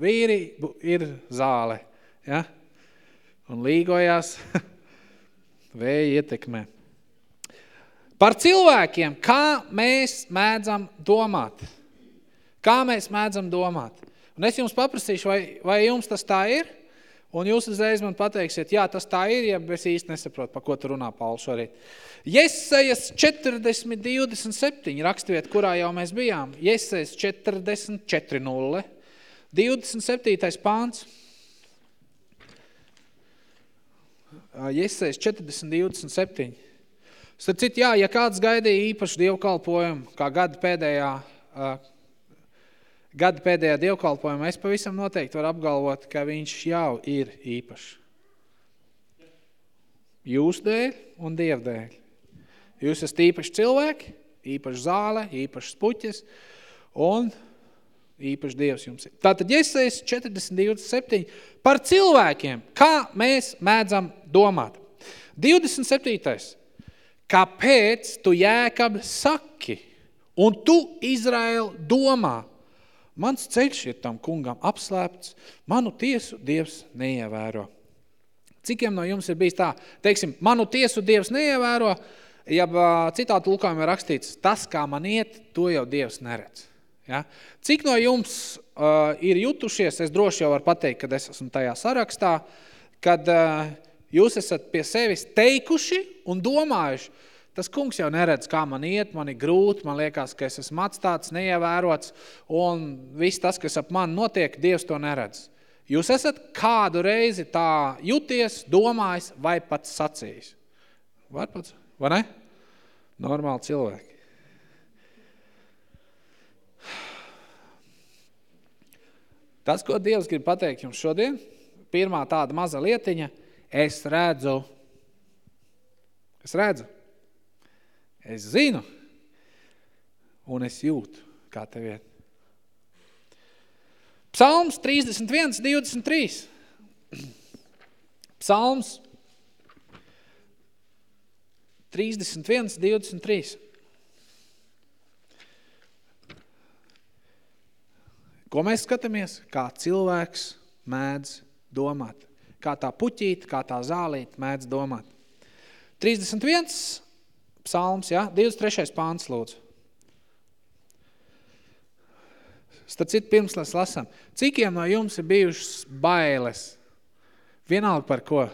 vīri ir zāle. Ja? Un līgojās vēja ietekmē. Par cilvēkiem, kā mēs mēdzam domāt. Kā mēs mēdzam domāt. Un es jums paprasīšu, vai, vai jums tas tā ir? Un jūs uzreiz man pateiksiet, jā, tas tā ir, ja es īsti nesaprotu, pa ko tu runā, Pauli, šorīt. Jesajas 40, 27 rakstviet, kurā jau mēs bijām. Jesajas 40, 4, 0. 27. pāns. Jesajas 40, 27. Starp citu, jā, ja kāds gaidīja īpašu dievkalpojumu, kā gada pēdējā, gada pēdējā dievkalpojuma, es pavisam noteikti varu apgalvot, ka viņš jau ir īpašs. Jūs dēļ un Dievu dēļ. Jūs esat īpaši cilvēki, īpaši zāle, īpašs puķis un īpaši Dievs jums ir. Tātad Jesais 40, 27 par cilvēkiem, kā mēs mēdzam domāt. 27. Kāpēc tu, Jēkab, saki, un tu, Izraēl, domā, Mans ceļš ir tam kungam apslēpts, manu tiesu Dievs neievēro. Cikiem no jums ir bijis tā, teiksim, manu tiesu Dievs neievēro, ja citā tulkājumā rakstīts, tas, kā man iet, to jau Dievs neredz. Ja? Cik no jums uh, ir jutušies, es droši jau varu pateikt, kad es esmu tajā sarakstā, kad uh, jūs esat pie sevis teikuši un domājuši, tas kungs jau neredz, kā man iet, man ir grūti, man liekas, ka es esmu atstāts, neievērots, un viss tas, kas ap mani notiek, Dievs to neredz. Jūs esat kādu reizi tā juties, domājis vai pat sacījis? Var pats, vai ne? Normāli cilvēki. Tas, ko Dievs grib pateikt jums šodien, pirmā tāda maza lietiņa, es redzu, es redzu, es zinu, un es jūtu, kā tev iet. Psalms 31, 23. Psalms 31, 23. Ko mēs skatāmies? Kā cilvēks mēdz domāt. Kā tā puķīt, kā tā zālīt mēdz domāt. 31 psalms, ja? 23. pāns lūdzu. Starp citu, pirms mēs lasām, cikiem no jums ir bijušas bailes? Vienalga par ko?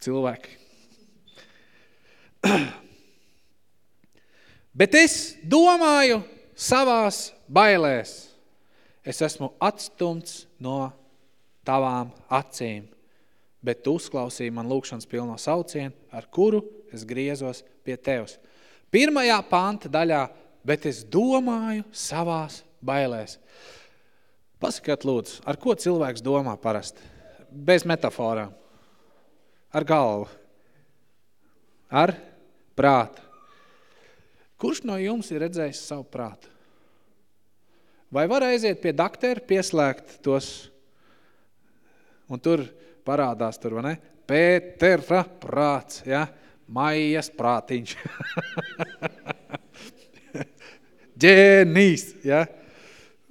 Cilvēki. Bet es domāju savās bailēs. Es esmu atstumts no tavām acīm, bet tu uzklausīji man lūkšanas pilno saucienu, ar kuru es griezos pie tevs. Pirmajā panta daļā, bet es domāju savās bailēs. Pasakiet lūdzu, ar ko cilvēks domā parasti? Bez metaforām. Ar galvu. Ar prātu. Kurš no jums ir redzējis savu prātu? Vai var aiziet pie daktera, pieslēgt tos, un tur parādās tur, vai ne? Pētera prāts, ja? Maijas prātiņš. Ģēnīs, ja?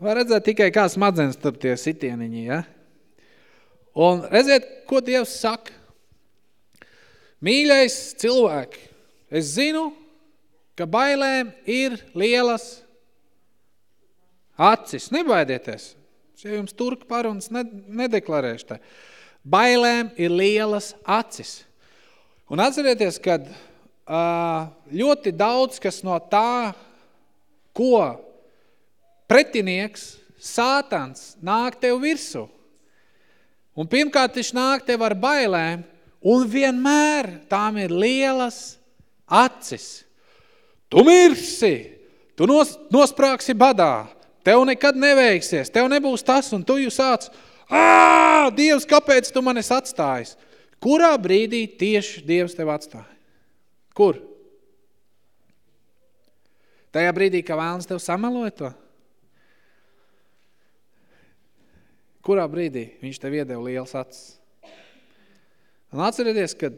Var redzēt tikai kā smadzenes tur tie sitieniņi, ja? Un redziet, ko Dievs saka. Mīļais cilvēki, es zinu, ka bailēm ir lielas acis. Nebaidieties. Ja jums turka parunas nedeklarēšu te. Bailēm ir lielas acis. Un atcerieties, kad ļoti daudz, kas no tā, ko pretinieks, sātans, nāk tev virsū. Un pirmkārt, viņš nāk tev ar bailēm, un vienmēr tām ir lielas acis. Tu mirsi, tu nos, nosprāksi badā, tev nekad neveiksies, tev nebūs tas, un tu jūs sāc, Dievs, kāpēc tu manis atstājis? Kurā brīdī tieši Dievs tev atstāja? Kur? Tajā brīdī, ka vēlns tev sameloja to? Kurā brīdī viņš tev iedeva liels acis? Un atcerieties, ka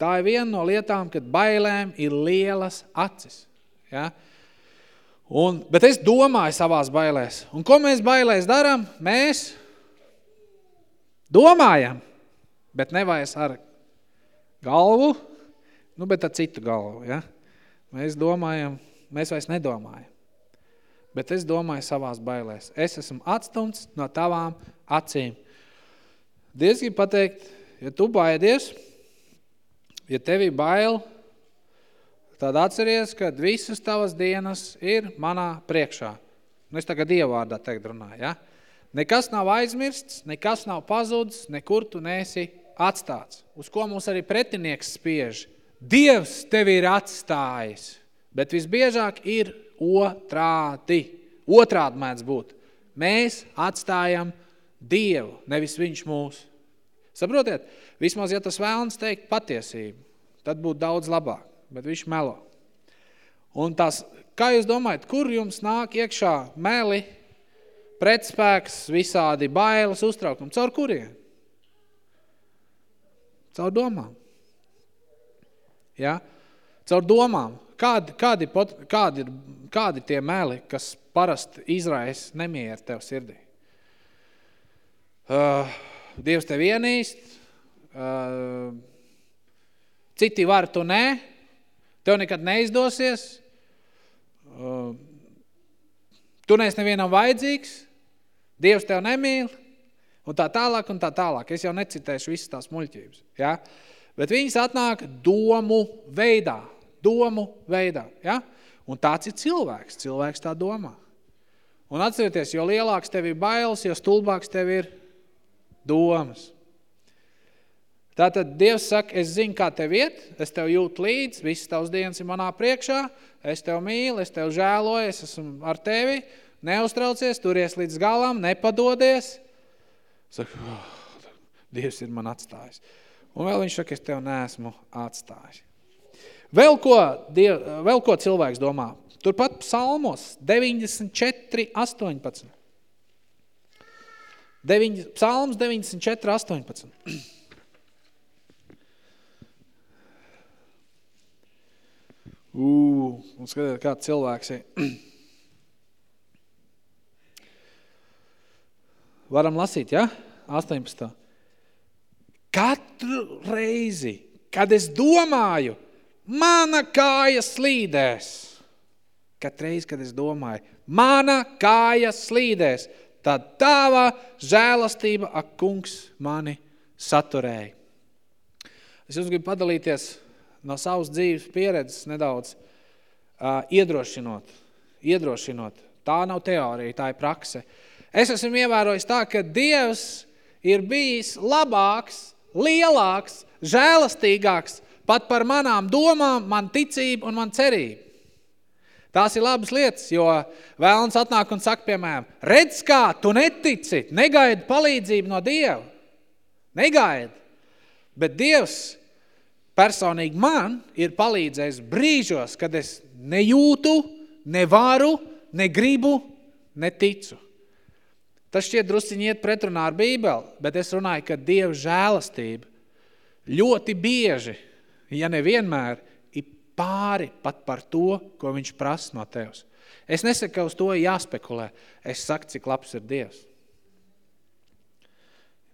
tā ir viena no lietām, kad bailēm ir lielas acis. Ja? Un, bet es domāju savās bailēs. Un ko mēs bailēs darām? Mēs domājam, bet nevairs ar galvu, nu, bet ar citu galvu. Ja? Mēs domājam, mēs vairs nedomājam. Bet es domāju savās bailēs. Es esmu atstumts no tavām acīm. Dievs grib pateikt, ja tu baidies, ja tevi bail, tad atceries, ka visas tavas dienas ir manā priekšā. Nu, es tagad dievvārdā teikt runāju, ja? Nekas nav aizmirsts, nekas nav pazudis, nekur tu nesi atstāts. Uz ko mums arī pretinieks spiež. Dievs tevi ir atstājis, bet visbiežāk ir otrādi. Otrādi mēdz būt. Mēs atstājam Dievu, nevis viņš mūs. Saprotiet? Vismaz, ja tas vēlns teikt patiesību, tad būtu daudz labāk bet viņš melo. Un tās, kā jūs domājat, kur jums nāk iekšā meli, pretspēks, visādi bailes, uztraukumi? Caur kuriem? Caur domām. Ja? Caur domām. kādi, kādi, pot, kādi, ir, kādi tie meli, kas parasti izrais nemieru tev sirdī? Uh, Dievs tev ienīst, uh, citi var, tu nē, tev nekad neizdosies, uh, tu neesi nevienam vajadzīgs, Dievs tev nemīl, un tā tālāk un tā tālāk. Es jau necitēšu visas tās muļķības. Ja? Bet viņas atnāk domu veidā. Domu veidā. Ja? Un tāds ir cilvēks. Cilvēks tā domā. Un atcerieties, jo lielāks tev ir bailes, jo stulbāks tev ir domas. Tātad Dievs saka, es zinu, kā tev iet, es tev jūtu līdz, visas tavs dienas ir manā priekšā, es tev mīlu, es tev žēloju, es esmu ar tevi, neuztraucies, turies līdz galam, nepadodies. Saka, oh, Dievs ir man atstājis. Un vēl viņš saka, es tev neesmu atstājis. Vēl ko, diev, vēl ko cilvēks domā? Turpat psalmos 94, 18. 9, psalms 94, 18. Ū, un skatiet, kā cilvēks ir. Varam lasīt, ja? 18. Katru reizi, kad es domāju, mana kāja slīdēs. Katru reizi, kad es domāju, mana kāja slīdēs, tad tava žēlastība, ak, kungs, mani saturēja. Es jums gribu padalīties no savas dzīves pieredzes nedaudz uh, iedrošinot, iedrošinot. Tā nav teorija, tā ir prakse. Es esmu ievērojis tā, ka Dievs ir bijis labāks, lielāks, žēlastīgāks pat par manām domām, man ticība un man cerība. Tās ir labas lietas, jo vēlns atnāk un saka, piemēram, redz kā, tu netici, negaidi palīdzību no Dieva. Negaidi. Bet Dievs personīgi man ir palīdzējis brīžos, kad es nejūtu, nevaru, negribu, neticu. Tas šķiet drusciņi iet pretrunā ar Bībeli, bet es runāju, ka Dieva žēlastība ļoti bieži, ja nevienmēr, pāri pat par to, ko viņš prasa no tevs. Es nesaku, ka uz to jāspekulē. Es saku, cik labs ir Dievs.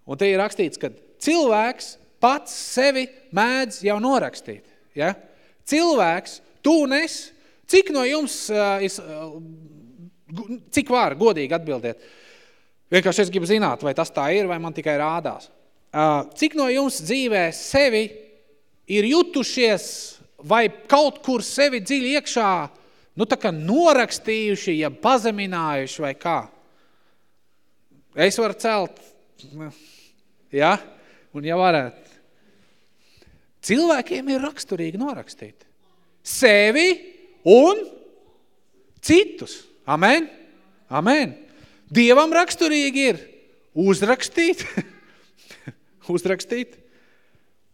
Un te ir rakstīts, ka cilvēks pats sevi mēdz jau norakstīt. Ja? Cilvēks, tu nes, cik no jums, uh, is, uh, cik var godīgi atbildiet? Vienkārši es gribu zināt, vai tas tā ir, vai man tikai rādās. Cik no jums dzīvē sevi ir jutušies vai kaut kur sevi dziļi iekšā, nu tā kā norakstījuši, ja pazeminājuši vai kā. Es varu celt, ja, un ja varētu. Cilvēkiem ir raksturīgi norakstīt. Sevi un citus. Amen? Amen. Dievam raksturīgi ir uzrakstīt, uzrakstīt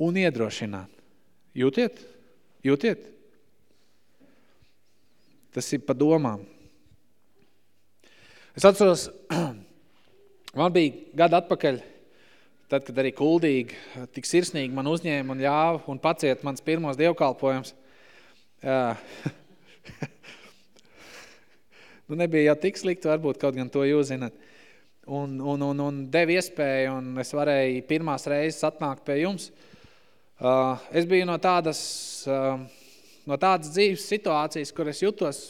un iedrošināt. Jūtiet? Jūtiet? Tas ir pa domām. Es atceros, man bija gada atpakaļ, tad, kad arī kuldīgi, tik sirsnīgi man uzņēma un ļāva un paciet mans pirmos dievkalpojums. nu, nebija jau tik slikti, varbūt kaut gan to jūs zinat. Un, un, un, un dev iespēju, un es varēju pirmās reizes atnākt pie jums – Uh, es biju no tādas, uh, no tādas dzīves situācijas, kur es jutos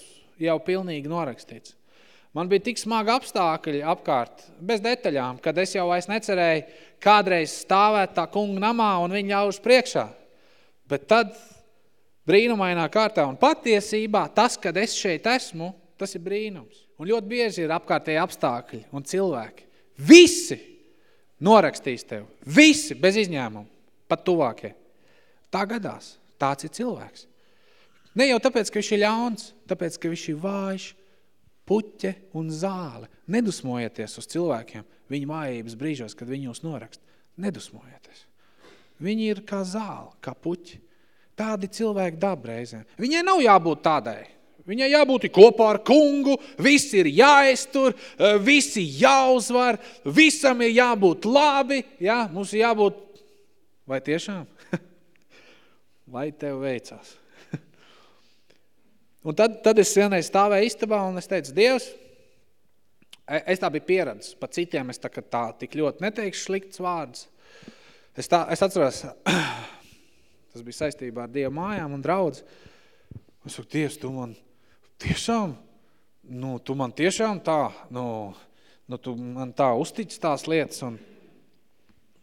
jau pilnīgi norakstīts. Man bija tik smagi apstākļi apkārt, bez detaļām, kad es jau vairs necerēju kādreiz stāvēt tā kunga namā un viņa ļauž priekšā. Bet tad brīnumainā kārtā un patiesībā tas, kad es šeit esmu, tas ir brīnums. Un ļoti bieži ir apkārtēji apstākļi un cilvēki. Visi norakstīs tev. Visi bez izņēmumu pat tuvākie. Tā gadās. Tāds ir cilvēks. Ne jau tāpēc, ka viņš ir ļauns, tāpēc, ka viņš ir vājš, puķe un zāle. Nedusmojieties uz cilvēkiem viņa vājības brīžos, kad viņi jūs norakst. Nedusmojieties. Viņi ir kā zāle, kā puķi. Tādi cilvēki daba reizēm. Viņai nav jābūt tādai. Viņai jābūt kopā ar kungu, viss ir jāiztur, visi jāuzvar, visam ir jābūt labi, ja? mums ir jābūt Vai tiešām? Lai tev veicās. Un tad, tad es vienreiz stāvēju istabā un es teicu, Dievs, e- es tā biju pieredzis, pa citiem es tā, tā tik ļoti neteikšu slikts vārds. Es, tā, es atceros, tas bija saistībā ar Dievu mājām un draudz. Es saku, Dievs, tu man tiešām, nu, tu man tiešām tā, nu, nu tu man tā uztic tās lietas un,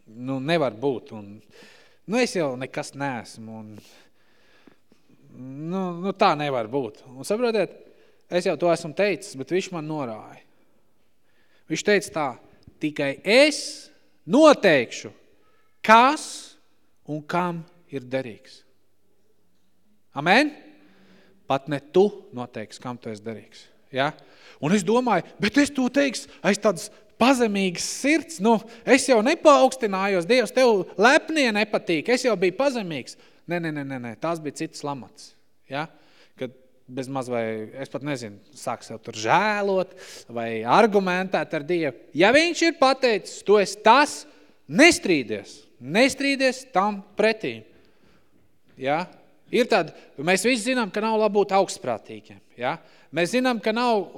nu, nevar būt. Un, nu, es jau nekas neesmu un, nu, nu, tā nevar būt. Un saprotiet, es jau to esmu teicis, bet viņš man norāja. Viņš teica tā, tikai es noteikšu, kas un kam ir derīgs. Amen? Pat ne tu noteiksi, kam tu esi derīgs. Ja? Un es domāju, bet es to teiks, aiz tādas pazemīgas sirds, nu, es jau nepaaugstinājos, Dievs, tev lepnie nepatīk, es jau biju pazemīgs. Nē, nē, nē, nē, tās bija citas lamats. Ja? Kad bez maz vai, es pat nezinu, sāk sev tur žēlot vai argumentēt ar Dievu. Ja viņš ir pateicis, tu esi tas, nestrīdies, nestrīdies tam pretī. Ja? Ir tāda, mēs visi zinām, ka nav labi būt augstprātīgiem. Ja? Mēs zinām, ka nav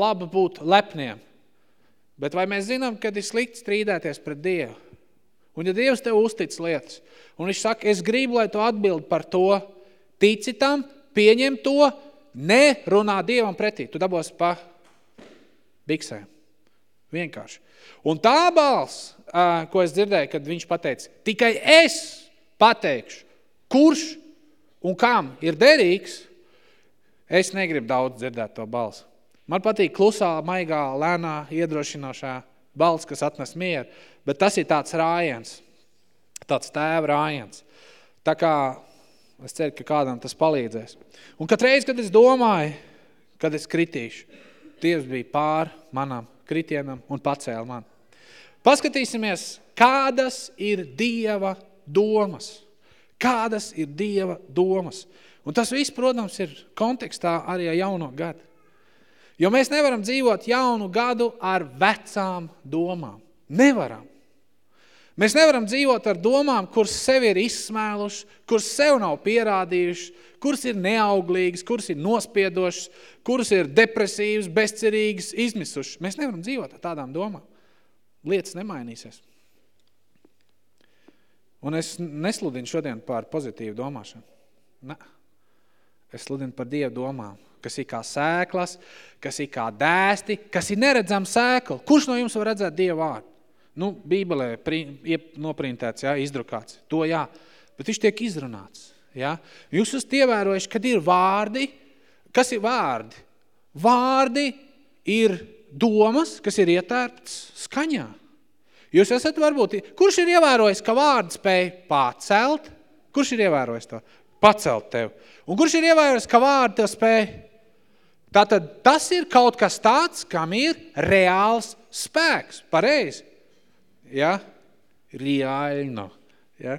labi būt lepniem. Bet vai mēs zinām, kad ir slikti strīdēties pret Dievu? Un ja Dievs tev uztic lietas, un viņš saka, es gribu, lai tu atbild par to, tici tam, pieņem to, nerunā Dievam pretī. Tu dabos pa biksēm. Vienkārši. Un tā balss, ko es dzirdēju, kad viņš pateica, tikai es pateikšu, kurš un kam ir derīgs, es negribu daudz dzirdēt to balsu. Man patīk klusā, maigā, lēnā, iedrošinošā balss, kas atnes mieru, bet tas ir tāds rājiens, tāds tēva rājiens. Tā kā es ceru, ka kādam tas palīdzēs. Un katreiz, kad es domāju, kad es kritīšu, Dievs bija pār manam kritienam un pacēla man. Paskatīsimies, kādas ir Dieva domas. Kādas ir Dieva domas. Un tas viss, protams, ir kontekstā arī jauno gadu. Jo mēs nevaram dzīvot jaunu gadu ar vecām domām. Nevaram. Mēs nevaram dzīvot ar domām, kuras sevi ir izsmēlušas, kuras sev nav pierādījušas, kuras ir neauglīgas, kuras ir nospiedošas, kuras ir depresīvas, bezcerīgas, izmisušas. Mēs nevaram dzīvot ar tādām domām. Lietas nemainīsies. Un es nesludinu šodien par pozitīvu domāšanu. Ne. Es sludinu par Dievu domām, kas ir kā sēklas, kas ir kā dēsti, kas ir neredzama sēkla. Kurš no jums var redzēt Dievu vārdu? Nu, bībelē noprintēts, jā, izdrukāts. To jā, bet viņš tiek izrunāts. Jā. Jūs esat ievērojuši, kad ir vārdi. Kas ir vārdi? Vārdi ir domas, kas ir ietērpts skaņā. Jūs esat varbūt, kurš ir ievērojis, ka vārdi spēj pacelt? Kurš ir ievērojis to? Pacelt tev. Un kurš ir ievērojis, ka vārdi tev spēj? Tātad tas ir kaut kas tāds, kam ir reāls spēks. Pareizi. Ja? Riaļno. Ja?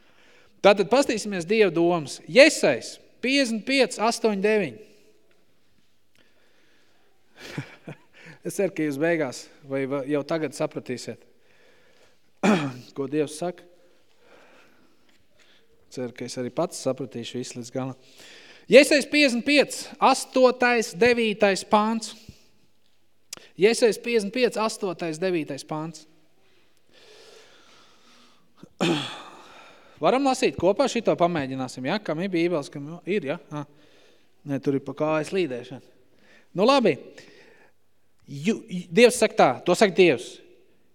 Tātad pastīsimies Dieva domas. Jesais 55, 8, 9. es ceru, ka jūs beigās vai jau tagad sapratīsiet. ko Dievs saka. Ceru, ka es arī pats sapratīšu visu līdz galam. Iesais 55, 8, 9 pāns. Iesais 55, 8, 9 pāns. Varam lasīt kopā šito pamēģināsim, ja? Kam ir bībeles, kam ir, ja? Ha. Nē, tur ir pa kājas līdēšana. Nu labi. Dievs saka tā, to saka Dievs.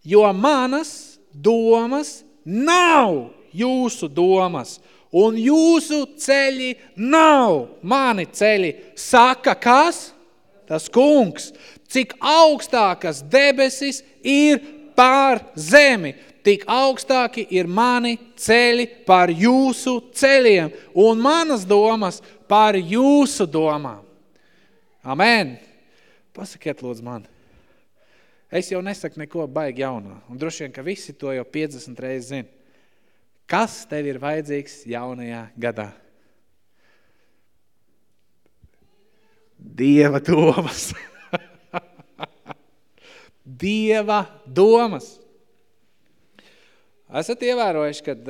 Jo manas domas nav jūsu domas, un jūsu ceļi nav mani ceļi. Saka, kas? Tas kungs, cik augstākas debesis ir pār zemi, tik augstāki ir mani ceļi par jūsu ceļiem, un manas domas par jūsu domām. Amen. Pasakiet, lūdzu, man. Es jau nesaku neko baigi jauno, un droši vien, ka visi to jau 50 reizes zina. Kas tev ir vajadzīgs jaunajā gadā? Dieva domas. Dieva domas. Esat ievērojuši, kad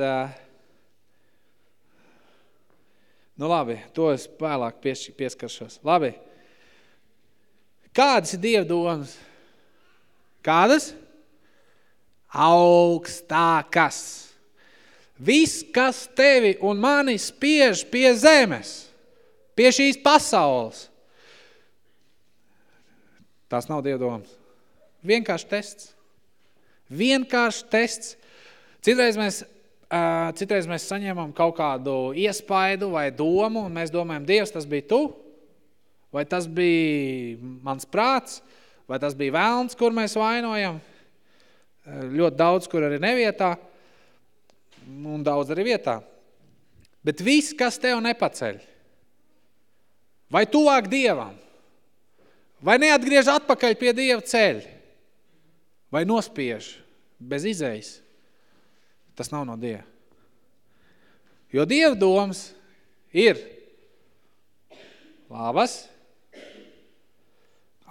Nu labi, to es vēlāk pies, pieskaršos. Labi. Kādas ir Dieva domas? Kādas? Augstākas. Viss, kas tevi un mani spiež pie zemes, pie šīs pasaules, tās nav Dieva domas. Vienkārši tests. Vienkārši tests. Citreiz mēs, uh, citreiz mēs saņemam kaut kādu iespaidu vai domu, un mēs domājam, Dievs, tas bija tu, vai tas bija mans prāts, vai tas bija vēlns, kur mēs vainojam. Ļoti daudz, kur arī nevietā, un daudz arī vietā. Bet viss, kas tev nepaceļ, vai tuvāk Dievam, vai neatgriež atpakaļ pie Dieva ceļa, vai nospiež bez izējas, tas nav no Dieva. Jo Dieva domas ir labas,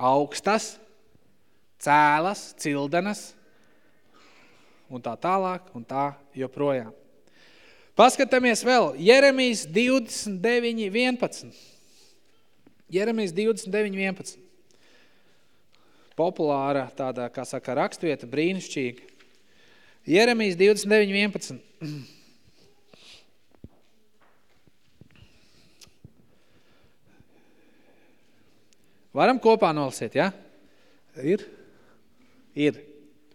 augstas, cēlas, cildenas un tā tālāk un tā joprojām. Paskatāmies vēl, Jeremijas 29, 11. Jeremijas 29, 11. Populāra tāda, kā saka, rakstvieta, brīnišķīga. Jeremijas 29, 11. Varam kopā nolasīt, ja? Ir? Ir.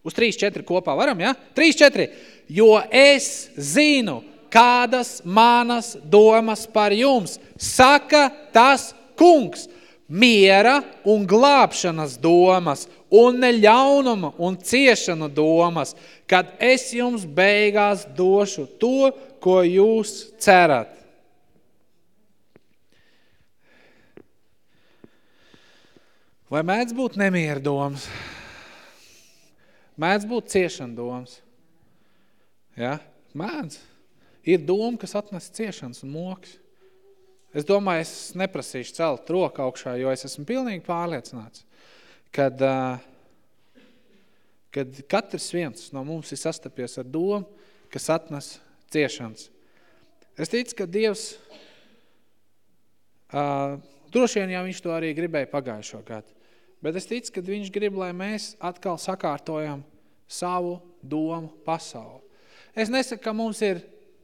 Uz 3-4 kopā varam, ja? 3-4. Jo es zinu, kādas manas domas par jums, saka tas kungs, miera un glābšanas domas, un ne ļaunuma un ciešanu domas, kad es jums beigās došu to, ko jūs cerat. Vai mēdz būt nemiera domas? Mēdz būt ciešana domas. Ja? Mēdz. Ir doma, kas atnes ciešanas un moks. Es domāju, es neprasīšu celt roku augšā, jo es esmu pilnīgi pārliecināts, kad, kad katrs viens no mums ir sastapies ar domu, kas atnes ciešanas. Es ticu, ka Dievs, uh, droši vien jau viņš to arī gribēja pagājušo gadu, Bet es ticu, ka viņš grib, lai mēs atkal sakārtojam savu domu pasauli. Es nesaku, ka mums ir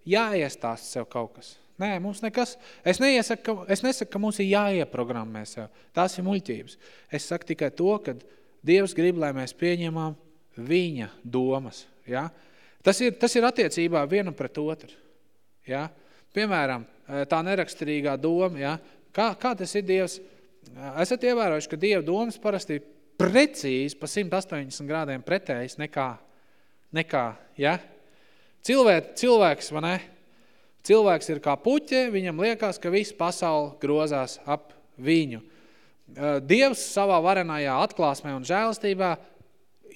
jāiestāst sev kaut kas. Nē, mums nekas. Es, neiesaku, ka, es nesaku, ka mums ir jāieprogrammē sev. Tās ir muļķības. Es saku tikai to, ka Dievs grib, lai mēs pieņemam viņa domas. Ja? Tas, ir, tas ir attiecībā viena pret otru. Ja? Piemēram, tā neraksturīgā doma, ja? Kā, kā tas ir Dievs – esat ievērojuši, ka Dieva domas parasti precīzi pa 180 grādiem pretējas nekā, nekā ja? Cilvēk, cilvēks, vai ne? Cilvēks ir kā puķe, viņam liekas, ka viss pasauli grozās ap viņu. Dievs savā varenajā atklāsmē un žēlastībā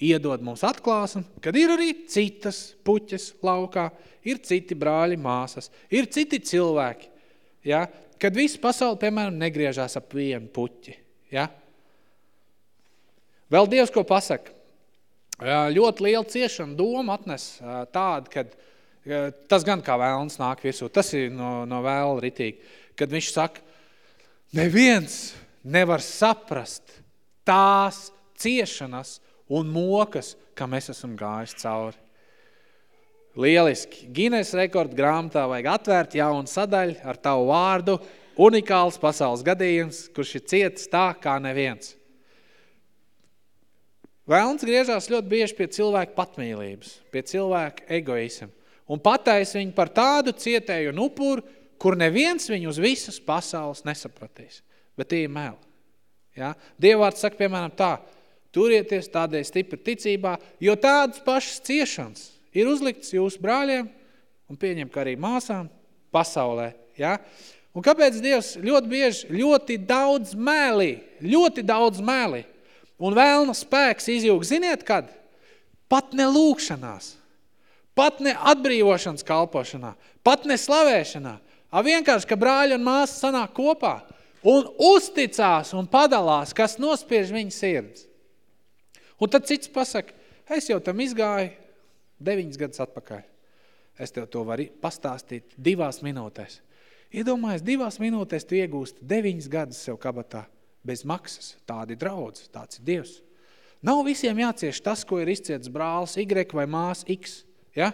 iedod mums atklāsmu, kad ir arī citas puķes laukā, ir citi brāļi māsas, ir citi cilvēki. Ja? Kad visa pasaule, piemēram, negriežās ap vienu puķi. Ja? Vēl Dievs, ko pasaka? Ļoti liela ciešana doma atnes tādu, kad tas gan kā vēlns nāk virsū, tas ir no, no vēla ritīgi, kad viņš saka, neviens nevar saprast tās ciešanas un mokas, kam mēs esam gājis cauri. Lieliski. Gines rekordu grāmatā vajag atvērt jaunu sadaļu ar tavu vārdu. Unikāls pasaules gadījums, kurš ir cietis tā kā neviens. Vēlns griežās ļoti bieži pie cilvēka patmīlības, pie cilvēka egoismu. Un patais viņu par tādu cietēju un upuru, kur neviens viņu uz visas pasaules nesapratīs. Bet tie ir meli. Ja? Dievvārds saka, piemēram, tā, turieties tādai stipri ticībā, jo tādas pašas ciešanas ir uzlikts jūsu brāļiem un pieņem, ka arī māsām pasaulē. Ja? Un kāpēc Dievs ļoti bieži, ļoti daudz mēlī, ļoti daudz mēlī, un vēlna spēks izjūg, ziniet kad? Pat ne lūkšanās, pat ne atbrīvošanas kalpošanā, pat ne slavēšanā, a vienkārši, ka brāļi un māsas sanāk kopā un uzticās un padalās, kas nospiež viņa sirds. Un tad cits pasaka, es jau tam izgāju, deviņas gadus atpakaļ. Es tev to varu pastāstīt divās minūtēs. Iedomājies, divās minūtēs tu iegūsti deviņas gadus sev kabatā bez maksas. Tādi draudz, tāds ir Dievs. Nav visiem jācieš tas, ko ir izcietis brālis Y vai mās X. Ja?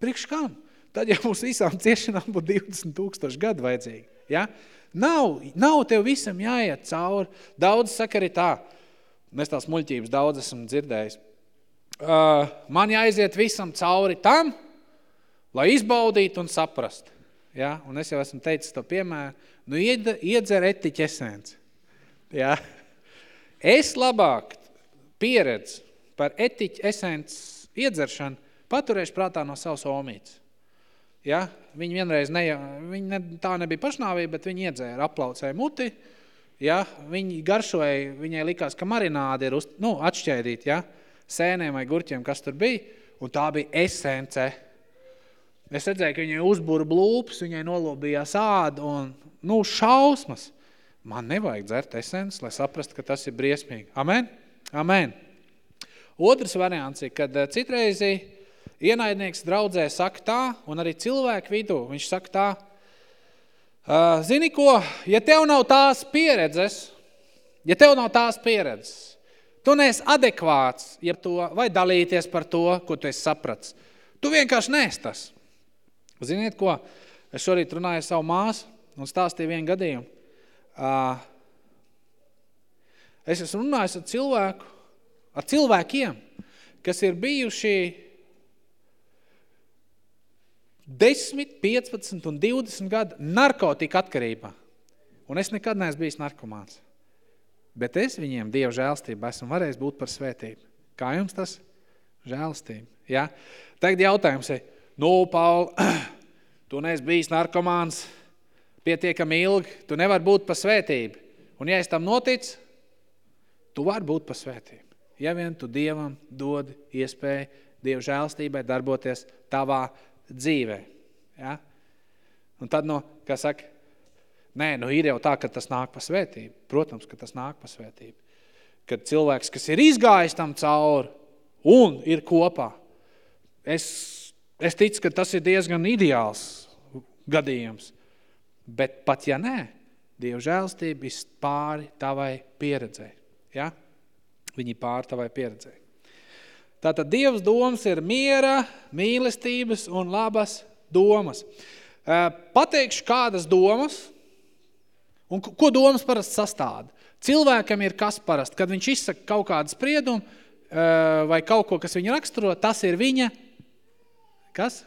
Priekš kam? Tad, ja mums visām ciešanām būtu 20 tūkstoši gadu vajadzīgi. Ja? Nav, nav tev visam jāiet cauri. Daudz saka arī tā, mēs tās muļķības daudz esam dzirdējis. Uh, man jāiziet visam cauri tam, lai izbaudītu un saprast. Ja? Un es jau esmu teicis to piemēru, nu iedzer etiķi esens. Ja? Es labāk pieredzi par etiķi esens iedzeršanu paturēšu prātā no savas omītes. Ja? Viņi vienreiz, ne, viņi ne, tā nebija pašnāvība, bet viņi iedzēra, aplaucēja muti, ja? viņi garšoja, viņai likās, ka marinādi ir uz, nu, atšķēdīt, ja? Sēnēm vai gurķiem, kas tur bija, un tā bija esence. Es redzēju, ka viņai uzbura blūps, viņai nolobījās āda un, nu, šausmas. Man nevajag dzert esens, lai saprastu, ka tas ir briesmīgi. Amen? Amen. Otrs variants ir, kad eh, citreizi ienaidnieks draudzē saka tā, un arī cilvēku vidū, viņš saka tā, zini ko, ja tev nav tās pieredzes, ja tev nav tās pieredzes, tu neesi adekvāts, ja to, vai dalīties par to, ko tu esi saprats. Tu vienkārši neesi tas. Ziniet ko, es šorīt runāju savu māsu un stāstīju vienu gadījumu. Es esmu runājis ar cilvēku, ar cilvēkiem, kas ir bijuši 10, 15 un 20 gadu narkotika atkarībā. Un es nekad neesmu bijis narkomāns. Bet es viņiem Dieva žēlstību esmu varējis būt par svētību. Kā jums tas? Žēlstība. Ja? Tagad jautājums ir, nu, Paul, tu neesi bijis narkomāns pietiekami ilgi, tu nevar būt par svētību. Un ja es tam notic, tu vari būt par svētību. Ja vien tu Dievam dod iespēju Dieva žēlstībai darboties tavā dzīvē. Ja? Un tad, no, kā saka, nē, nu ir jau tā, ka tas nāk pa svētību. Protams, ka tas nāk pa svētību. Kad cilvēks, kas ir izgājis tam cauri un ir kopā, es, es ticu, ka tas ir diezgan ideāls gadījums. Bet pat ja nē, Dieva žēlstība ir pāri tavai pieredzē. Ja? Viņi pāri tavai pieredzē. Tātad Dievs domas ir miera, mīlestības un labas domas. Pateikšu kādas domas, un ko domas parasti sastāda. Cilvēkam ir kas parasti, kad viņš izsaka kaut kādu spriedumu vai kaut ko, kas viņu raksturo, tas ir viņa, kas?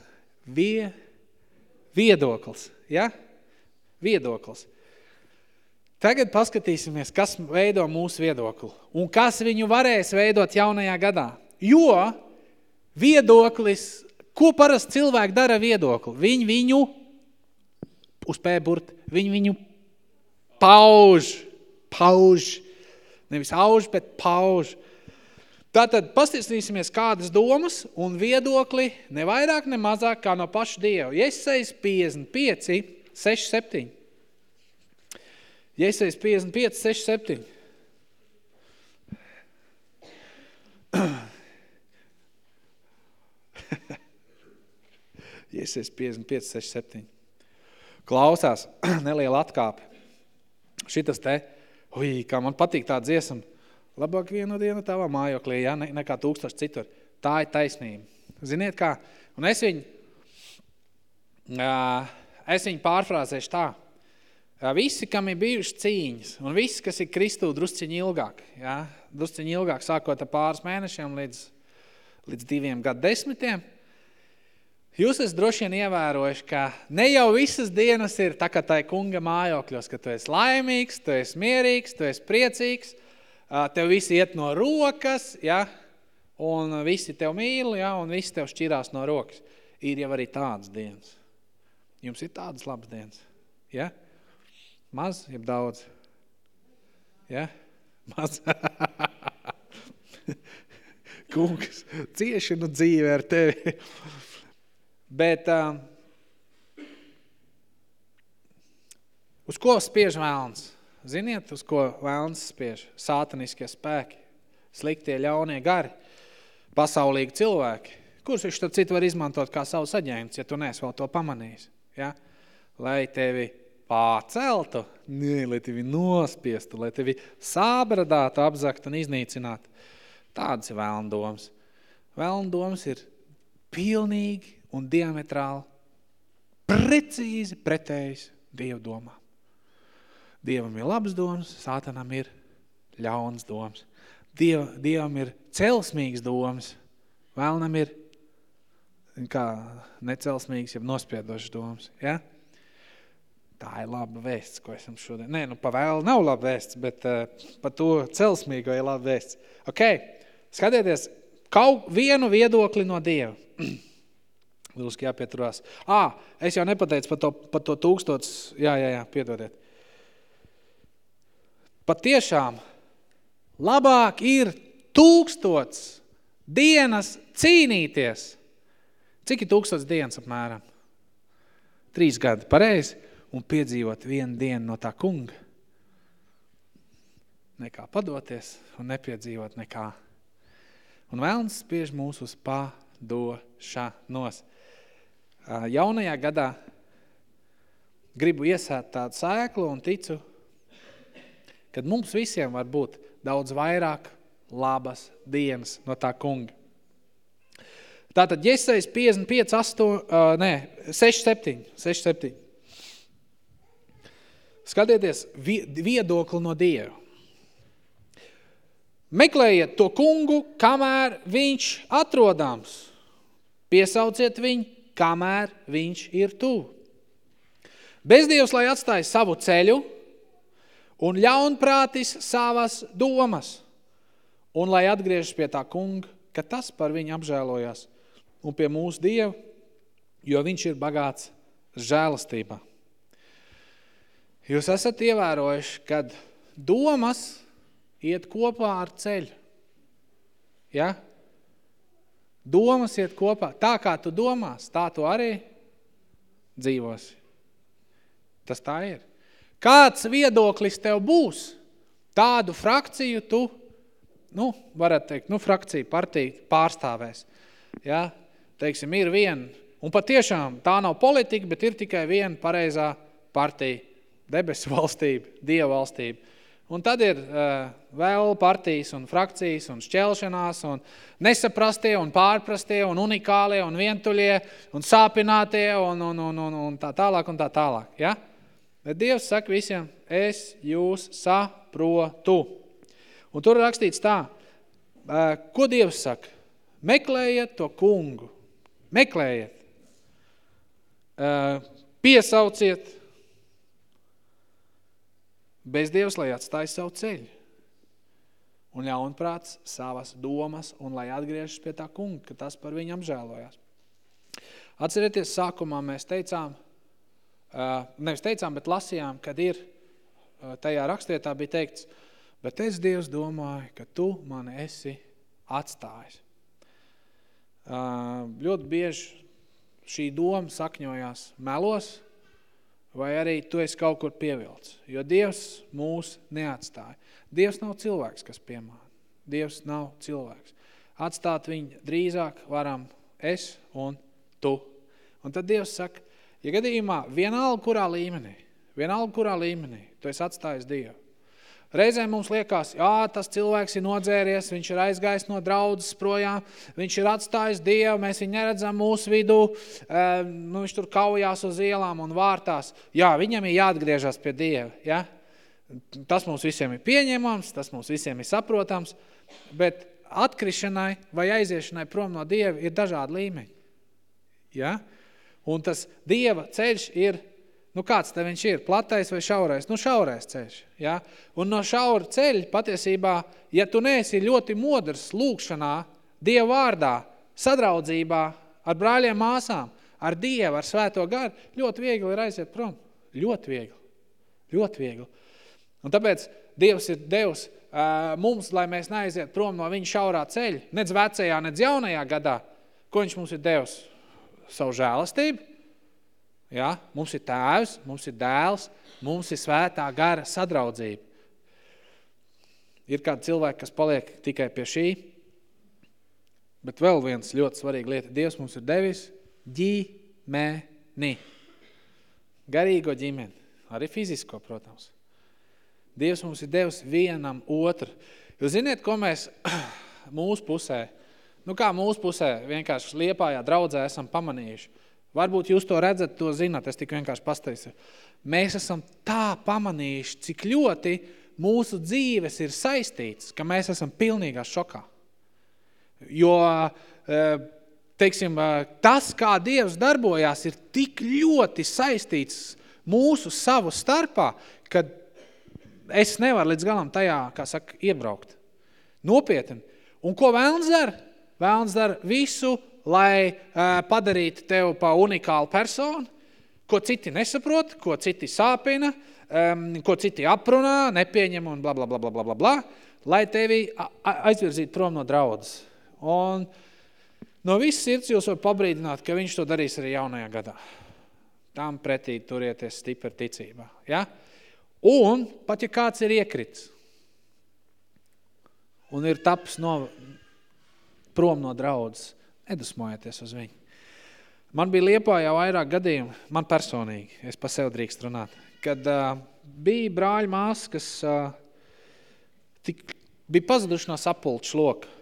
Vie, viedoklis, ja? Viedoklis. Tagad paskatīsimies, kas veido mūsu viedokli un kas viņu varēs veidot jaunajā gadā. Jo viedoklis, ko parasti cilvēki dara viedokli? Viņi viņu uz pēburt, viņi viņu pauž, pauž, nevis auž, bet pauž. Tātad pastiesīsimies kādas domas un viedokli ne vairāk, ne mazāk kā no paša Dieva. Iesaist 55, 6, 7. Iesaist 55, 6, 7. Iesies 55, 6, 7. Klausās, neliela atkāpe. Šitas te, ui, kā man patīk tā dziesma, labāk vienu dienu tavā mājoklī, ja, ne, nekā tūkstoši citur. Tā ir taisnība. Ziniet kā? Un es viņu, es viņu pārfrāzēšu tā. Visi, kam ir bijuši cīņas, un visi, kas ir Kristū drusciņi ilgāk, ja, drusciņi ilgāk, sākot ar pāris mēnešiem līdz, līdz diviem gadu desmitiem, Jūs esat droši vien ievērojuši, ka ne jau visas dienas ir tā kā tai kunga mājokļos, ka tu esi laimīgs, tu esi mierīgs, tu esi priecīgs, tev visi iet no rokas, ja? un visi tev mīl, ja? un visi tev šķirās no rokas. Ir jau arī tādas dienas. Jums ir tādas labas dienas. Ja? Maz, jeb daudz. Ja? Maz. Kungs, ciešanu dzīve ar tevi. Bet uh, uz ko spiež vēlns? Ziniet, uz ko vēlns spiež? Sātaniskie spēki, sliktie, ļaunie gari, pasaulīgi cilvēki. Kurus viņš tad citu var izmantot kā savu saģēmts, ja tu neesi vēl to pamanījis? Ja? lai tevi pārceltu, nē, lai tevi nospiestu, lai tevi sābradātu, apzakt un iznīcinātu. Tādas ir vēlndoms. Vēlndoms ir pilnīgi un diametrāli precīzi pretējs Dievu domām. Dievam ir labs domas, sātanam ir ļauns domas. Diev, Dievam ir celsmīgs domas, vēlnam ir kā necelsmīgs, jeb nospiedošs domas. Ja? Tā ir laba vēsts, ko esam šodien. Nē, nu pa vēlu nav laba vēsts, bet uh, pa to celsmīgo ir laba vēsts. Ok, skatieties, kaut vienu viedokli no Dieva. Lūdzu, jāpieturās. Ā, es jau nepateicu par to, par to tūkstots. Jā, jā, jā, piedodiet. Pat tiešām labāk ir tūkstots dienas cīnīties. Cik ir tūkstots dienas apmēram? Trīs gadi, pareizi? Un piedzīvot vienu dienu no tā kunga. Nekā padoties un nepiedzīvot nekā. Un vēlns spiež mūs uz padošanos. Jaunajā gadā gribu iesēt tādu sēklu un ticu, kad mums visiem var būt daudz vairāk labas dienas no tā kunga. Tātad Jesais 55, 8, uh, nē, 6, 7, 6, 7. Skatieties viedokli no Dieva. Meklējiet to kungu, kamēr viņš atrodams. Piesauciet viņu, kamēr viņš ir tuvu. Bezdievs, lai atstāja savu ceļu, un ļaunprātis savas domas, un lai atgriežas pie tā kunga, ka tas par viņu apžēlojās, un pie mūsu Dieva, jo viņš ir bagāts žēlastībā. Jūs esat ievērojuši, kad domas iet kopā ar ceļu. Ja? Domas iet kopā. Tā kā tu domās, tā tu arī dzīvosi. Tas tā ir. Kāds viedoklis tev būs? Tādu frakciju tu, nu, varat teikt, nu, frakcija, partija pārstāvēs. Ja? Teiksim, ir viena, un patiešām tā nav politika, bet ir tikai viena pareizā partija, debesu valstība, dieva valstība. Un tad ir uh, vēl partijas un frakcijas un šķelšanās un nesaprastie un pārprastie un unikālie un vientuļie un sāpinātie un, un, un, un, un tā tālāk un tā tālāk. Ja? Bet Dievs saka visiem, es jūs saprotu. Un tur rakstīts tā, ko Dievs saka? Meklējiet to kungu, meklējiet, piesauciet, bez Dievs, lai atstāj savu ceļu. Un ļaunprāts savas domas un lai atgriežas pie tā kunga, ka tas par viņu apžēlojās. Atcerieties, sākumā mēs teicām, Uh, nevis teicām, bet lasījām, kad ir uh, tajā rakstietā bija teikts, bet es Dievs domāju, ka tu mani esi atstājis. Uh, ļoti bieži šī doma sakņojās melos, vai arī tu esi kaut kur pievilts, jo Dievs mūs neatstāja. Dievs nav cilvēks, kas piemāna. Dievs nav cilvēks. Atstāt viņu drīzāk varam es un tu. Un tad Dievs saka, Ja gadījumā vienalga kurā līmenī, vienalga kurā līmenī, tu esi atstājis Dievu. Reizēm mums liekas, jā, tas cilvēks ir nodzēries, viņš ir aizgājis no draudzes projām, viņš ir atstājis Dievu, mēs viņu neredzam mūsu vidū, nu, viņš tur kaujās uz ielām un vārtās. Jā, viņam ir jāatgriežas pie Dieva, ja? Tas mums visiem ir pieņemams, tas mums visiem ir saprotams, bet atkrišanai vai aiziešanai prom no Dieva ir dažādi līmeņi. Ja? Un tas Dieva ceļš ir, nu kāds te viņš ir, platais vai šaurais? Nu šaurais ceļš, ja? Un no šaura ceļa patiesībā, ja tu neesi ļoti modrs lūkšanā, Dieva vārdā, sadraudzībā ar brāļiem māsām, ar Dievu, ar svēto garu, ļoti viegli ir aiziet prom. Ļoti viegli. Ļoti viegli. Un tāpēc Dievs ir Devs uh, mums, lai mēs neaiziet prom no viņa šaurā ceļa, nedz vecajā, nedz jaunajā gadā. Ko viņš mums ir Devs? savu žēlastību. Ja? Mums ir tēvs, mums ir dēls, mums ir svētā gara sadraudzība. Ir kādi cilvēki, kas paliek tikai pie šī, bet vēl viens ļoti svarīga lieta. Dievs mums ir devis ģimeni. garīgo ģimeni, arī fizisko, protams. Dievs mums ir devis vienam otru. Jūs ziniet, ko mēs mūsu pusē, nu kā mūsu pusē, vienkārši liepājā draudzē esam pamanījuši. Varbūt jūs to redzat, to zināt, es tik vienkārši pasteikšu. Mēs esam tā pamanījuši, cik ļoti mūsu dzīves ir saistīts, ka mēs esam pilnīgā šokā. Jo, eh, teiksim, eh, tas, kā Dievs darbojās, ir tik ļoti saistīts mūsu savu starpā, kad es nevaru līdz galam tajā, kā saka, iebraukt. Nopietni. Un ko vēlns dara? Vēlns dara visu, lai uh, padarītu tev pa unikālu personu, ko citi nesaprot, ko citi sāpina, um, ko citi aprunā, nepieņem un bla, bla, bla, bla, bla, bla, bla lai tevi aizvirzītu prom no draudzes. Un no visas sirds jūs var pabrīdināt, ka viņš to darīs arī jaunajā gadā. Tām pretī turieties stipri ticībā. Ja? Un pat ja kāds ir iekrits un ir taps no, prom no draudzes, nedusmojieties uz viņu. Man bija Liepā jau vairāk gadījumu, man personīgi, es pa sev drīkst runāt, kad uh, bija brāļi māsas, kas uh, tik, bija pazuduši no sapulču loka.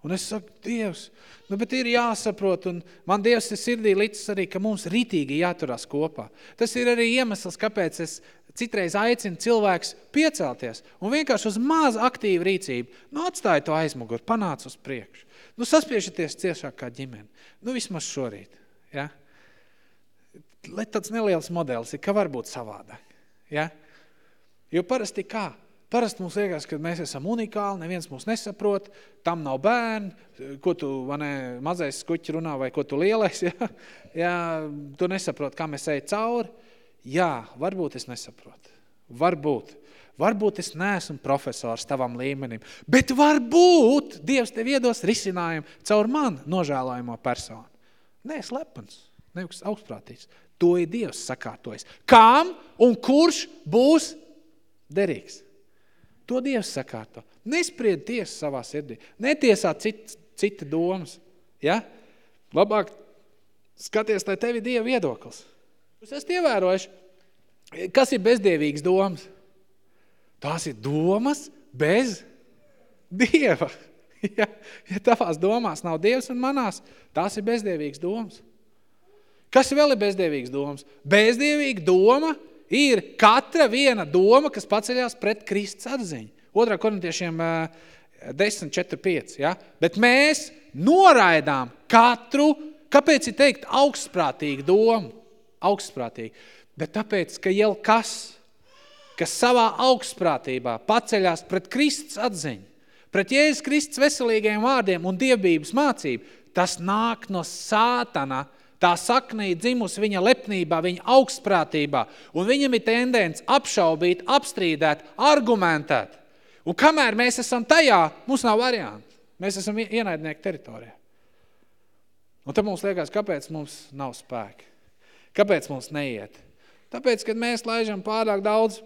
Un es saku, Dievs, nu, bet ir jāsaprot, un man Dievs ir sirdī līdz arī, ka mums ritīgi jāturās kopā. Tas ir arī iemesls, kāpēc es citreiz aicinu cilvēks piecelties un vienkārši uz maz aktīvu rīcību, nu atstāja to aizmuguru, panāc uz priekšu. Nu saspiežaties ciešāk kā ģimeni. Nu vismaz šorīt. Ja? Lai tāds neliels modelis ir, ka var būt savādāk. Ja? Jo parasti kā? Parasti mums liekas, ka mēs esam unikāli, neviens mūs nesaprot, tam nav bērni, ko tu, ne, mazais skuķi runā, vai ko tu lielais, ja? ja tu nesaprot, kā mēs ej cauri. Jā, varbūt es nesaprotu. Varbūt. Varbūt es neesmu profesors tavam līmenim, bet varbūt Dievs tev iedos risinājumu caur man nožēlojamo personu. Nē, slepens, nevis augstprātīgs. To ir Dievs sakārtojis. Kam un kurš būs derīgs? To Dievs sakārto. Nespried tiesu savā sirdī. Netiesā cit, cita domas. Ja? Labāk skaties, lai tevi Dieva viedoklis. Jūs esat ievērojuši, kas ir bezdievīgas domas? Tās ir domas bez Dieva. Ja, ja tavās domās nav Dievs un manās, tās ir bezdievīgas domas. Kas vēl ir bezdievīgas domas? Bezdievīga doma ir katra viena doma, kas paceļās pret Kristus atziņu. Otrā korintiešiem 10, 4, 5. Ja? Bet mēs noraidām katru, kāpēc ir teikt augstprātīgu domu? Augstprātīgi. Bet tāpēc, ka jau kas, kas savā augstprātībā paceļās pret Kristus atziņu, pret Jēzus Kristus veselīgajiem vārdiem un dievbības mācību, tas nāk no sātana, Tā saknī dzimus viņa lepnībā, viņa augstprātībā, un viņam ir tendence apšaubīt, apstrīdēt, argumentēt. Un kamēr mēs esam tajā, mums nav variantu. Mēs esam ienaidnieku teritorijā. Un tad mums liekas, kāpēc mums nav spēki? Kāpēc mums neiet? Tāpēc, kad mēs laižam pārāk daudz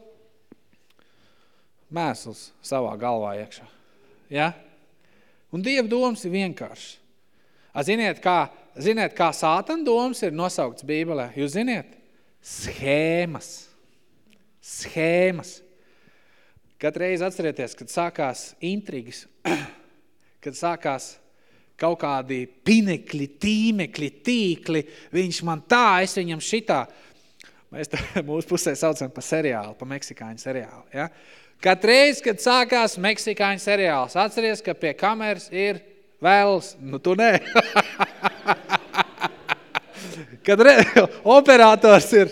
mēsls savā galvā iekšā. Ja? Un Dieva domas ir vienkārši. A, ziniet, kā Ziniet, kā sātan domas ir nosaukts Bībelē? Jūs ziniet? Schēmas. Schēmas. Katreiz atcerieties, kad sākās intrigas, kad sākās kaut kādi pinekļi, tīmekļi, tīkli, viņš man tā, es viņam šitā. Mēs tā, mūsu pusē saucam pa seriālu, pa meksikāņu seriālu. Ja? Katreiz, kad sākās meksikāņu seriāls, atceries, ka pie kameras ir vēls, nu tu nē. Kad re, operators ir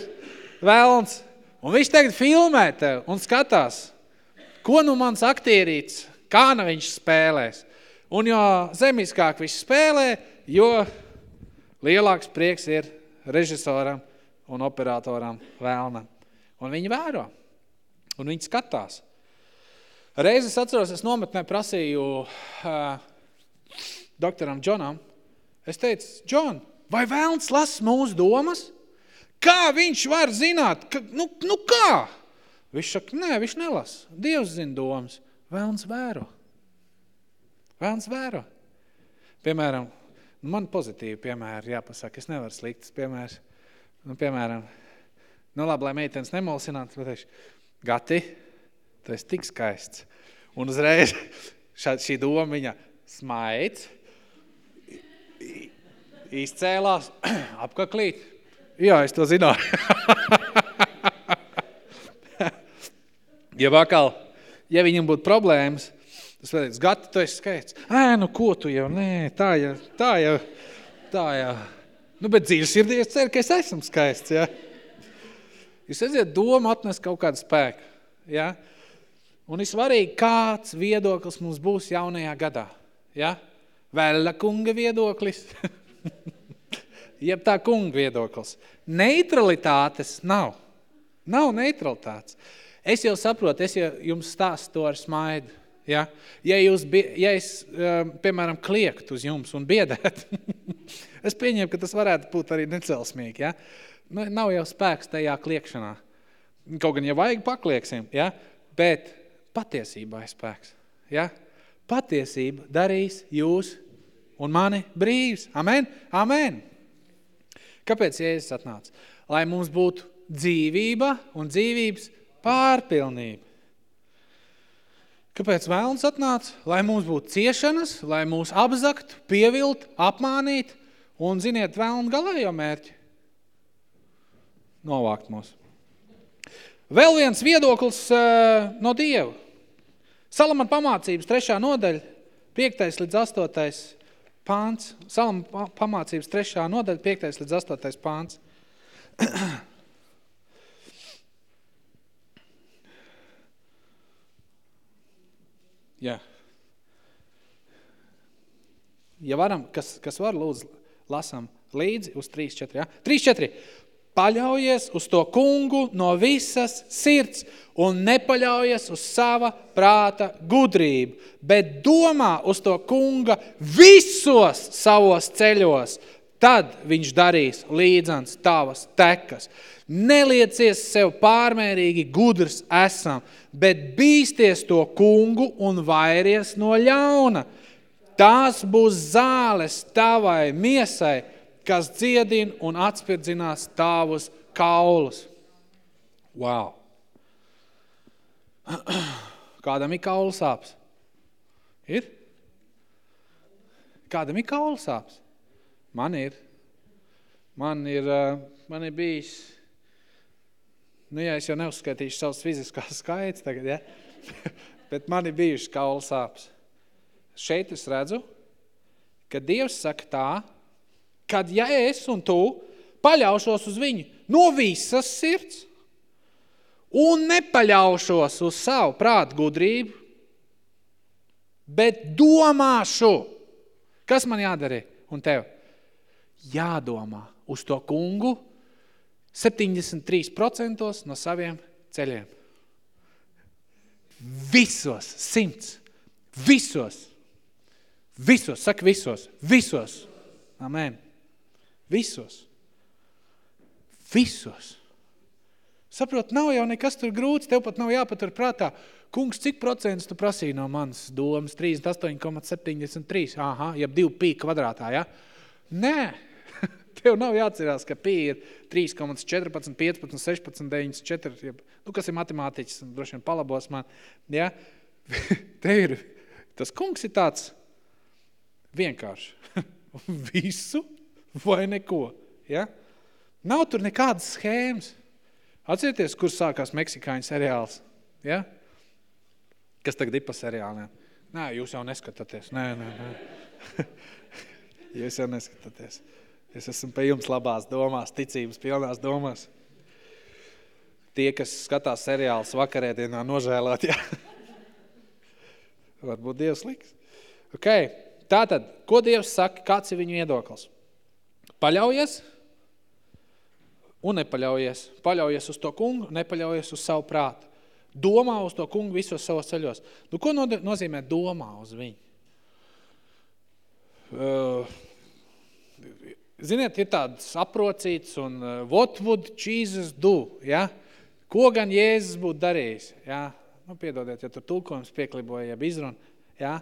vēlns, un viņš tagad filmē tev un skatās, ko nu mans aktierīts, kā nu viņš spēlēs. Un jo zemiskāk viņš spēlē, jo lielāks prieks ir režisoram un operatoram vēlnam. Un viņi vēro, un viņi skatās. Reizes atceros, es nometnē prasīju uh, doktoram Džonam, es teicu, Džon, vai vēlns las mūsu domas? Kā viņš var zināt? Ka, nu, nu kā? Viņš saka, nē, viņš nelas. Dievs zina domas. Vēlns vēro. Vēlns vēro. Piemēram, man pozitīvi piemēri jāpasaka, es nevaru sliktas piemērs. Nu, piemēram, Nu labi, lai meitenes nemulsinātu, pateikšu, Gati, tu esi tik skaists. Un uzreiz šā, šī doma viņa smaids, izcēlās, apkaklīt. Jā, es to zināju. ja vakal, ja viņam būtu problēmas, tas pateic, Gati, tu esi skaists. Ē, nu ko tu jau, nē, tā jau, tā jau, tā jau. Nu, bet dzīves sirdī es ceru, ka es esmu skaists, ja? Jūs redzat, doma atnes kaut kādu spēku, ja? Un ir svarīgi, kāds viedoklis mums būs jaunajā gadā, ja? Vēla kunga viedoklis, jeb tā kunga viedoklis. Neutralitātes nav. Nav neutralitātes. Es jau saprotu, es jau jums stāstu to ar smaidu. Ja, ja, jūs, ja es, um, piemēram, kliektu uz jums un biedētu, es pieņemu, ka tas varētu būt arī necelsmīgi. Ja? Nu, nav jau spēks tajā kliekšanā. Kaut gan, ja vajag, paklieksim, ja? bet patiesībā ir spēks. Ja? Patiesība darīs jūs un mani brīvs. Amen? Amen! Kāpēc Jēzus atnāca? Lai mums būtu dzīvība un dzīvības pārpilnība. Kāpēc vēlns atnāca? Lai mums būtu ciešanas, lai mūs apzakt, pievilt, apmānīt un, ziniet, vēlnu galējo mērķi. Novākt mūs. Vēl viens viedoklis uh, no Dieva. Salaman pamācības trešā nodaļa, 5. līdz 8. pāns. Salaman pamācības trešā nodaļa, 5. līdz 8. pāns. Jā. Ja varam, kas, kas var, lūdzu, lasam līdzi uz 3, 4, jā? 3, 4. Paļaujies uz to kungu no visas sirds un nepaļaujies uz sava prāta gudrību, bet domā uz to kunga visos savos ceļos, tad viņš darīs līdzans tavas tekas. Neliecies sev pārmērīgi gudrs esam, bet bīsties to kungu un vairies no ļauna. Tās būs zāles tavai miesai, kas dziedina un atspirdzinās tavus kaulus. Wow! Kādam ir kaulu sāps? Ir? Kādam ir kaulu sāps? Man ir. Man ir, eh, man ir bijis Nu, ja es jau neuzskaitīšu savus fiziskās skaits tagad, ja? bet man ir bijuši kaula sāpes. Šeit es redzu, ka Dievs saka tā, kad ja es un tu paļaušos uz viņu no visas sirds un nepaļaušos uz savu prātu gudrību, bet domāšu, kas man jādara un tev? Jādomā uz to kungu, 73% no saviem ceļiem. Visos, simts, visos, visos, saka visos, visos, amen, visos, visos. Saprot, nav jau nekas tur grūts, tev pat nav jāpatur prātā. Kungs, cik procents tu prasīji no manas domas? 38,73, aha, jeb 2 pī kvadrātā, ja? Nē, Tev nav jāatcerās, ka pi ir 3,14, 15, 16, 9, 4, ja, nu, kas ir matemātiķis, droši vien palabos man, ja? Tev ir, tas kungs ir tāds vienkārši. Visu vai neko, ja? Nav tur nekādas schēmas. Atcerieties, kur sākās meksikāņu seriāls, ja? Kas tagad ir pa seriāliem? Nē, jūs jau neskatāties. Nē, nē, nē. jūs jau neskatāties. Es esmu pie jums labās domās, ticības pilnās domās. Tie, kas skatās seriālus vakarēdienā nožēlāt, jā. Varbūt Dievs liks. Ok, tātad, ko Dievs saka, kāds ir viņu iedoklis? Paļaujies un nepaļaujies. Paļaujies uz to kungu, nepaļaujies uz savu prātu. Domā uz to kungu visos savos ceļos. Nu, ko nozīmē domā uz viņu? Uh, Ziniet, ir tāds aprocīts un uh, what would Jesus do, ja? Ko gan Jēzus būtu darījis, ja? Nu, piedodiet, ja tur tulkojums piekliboja, ja izruna, ja?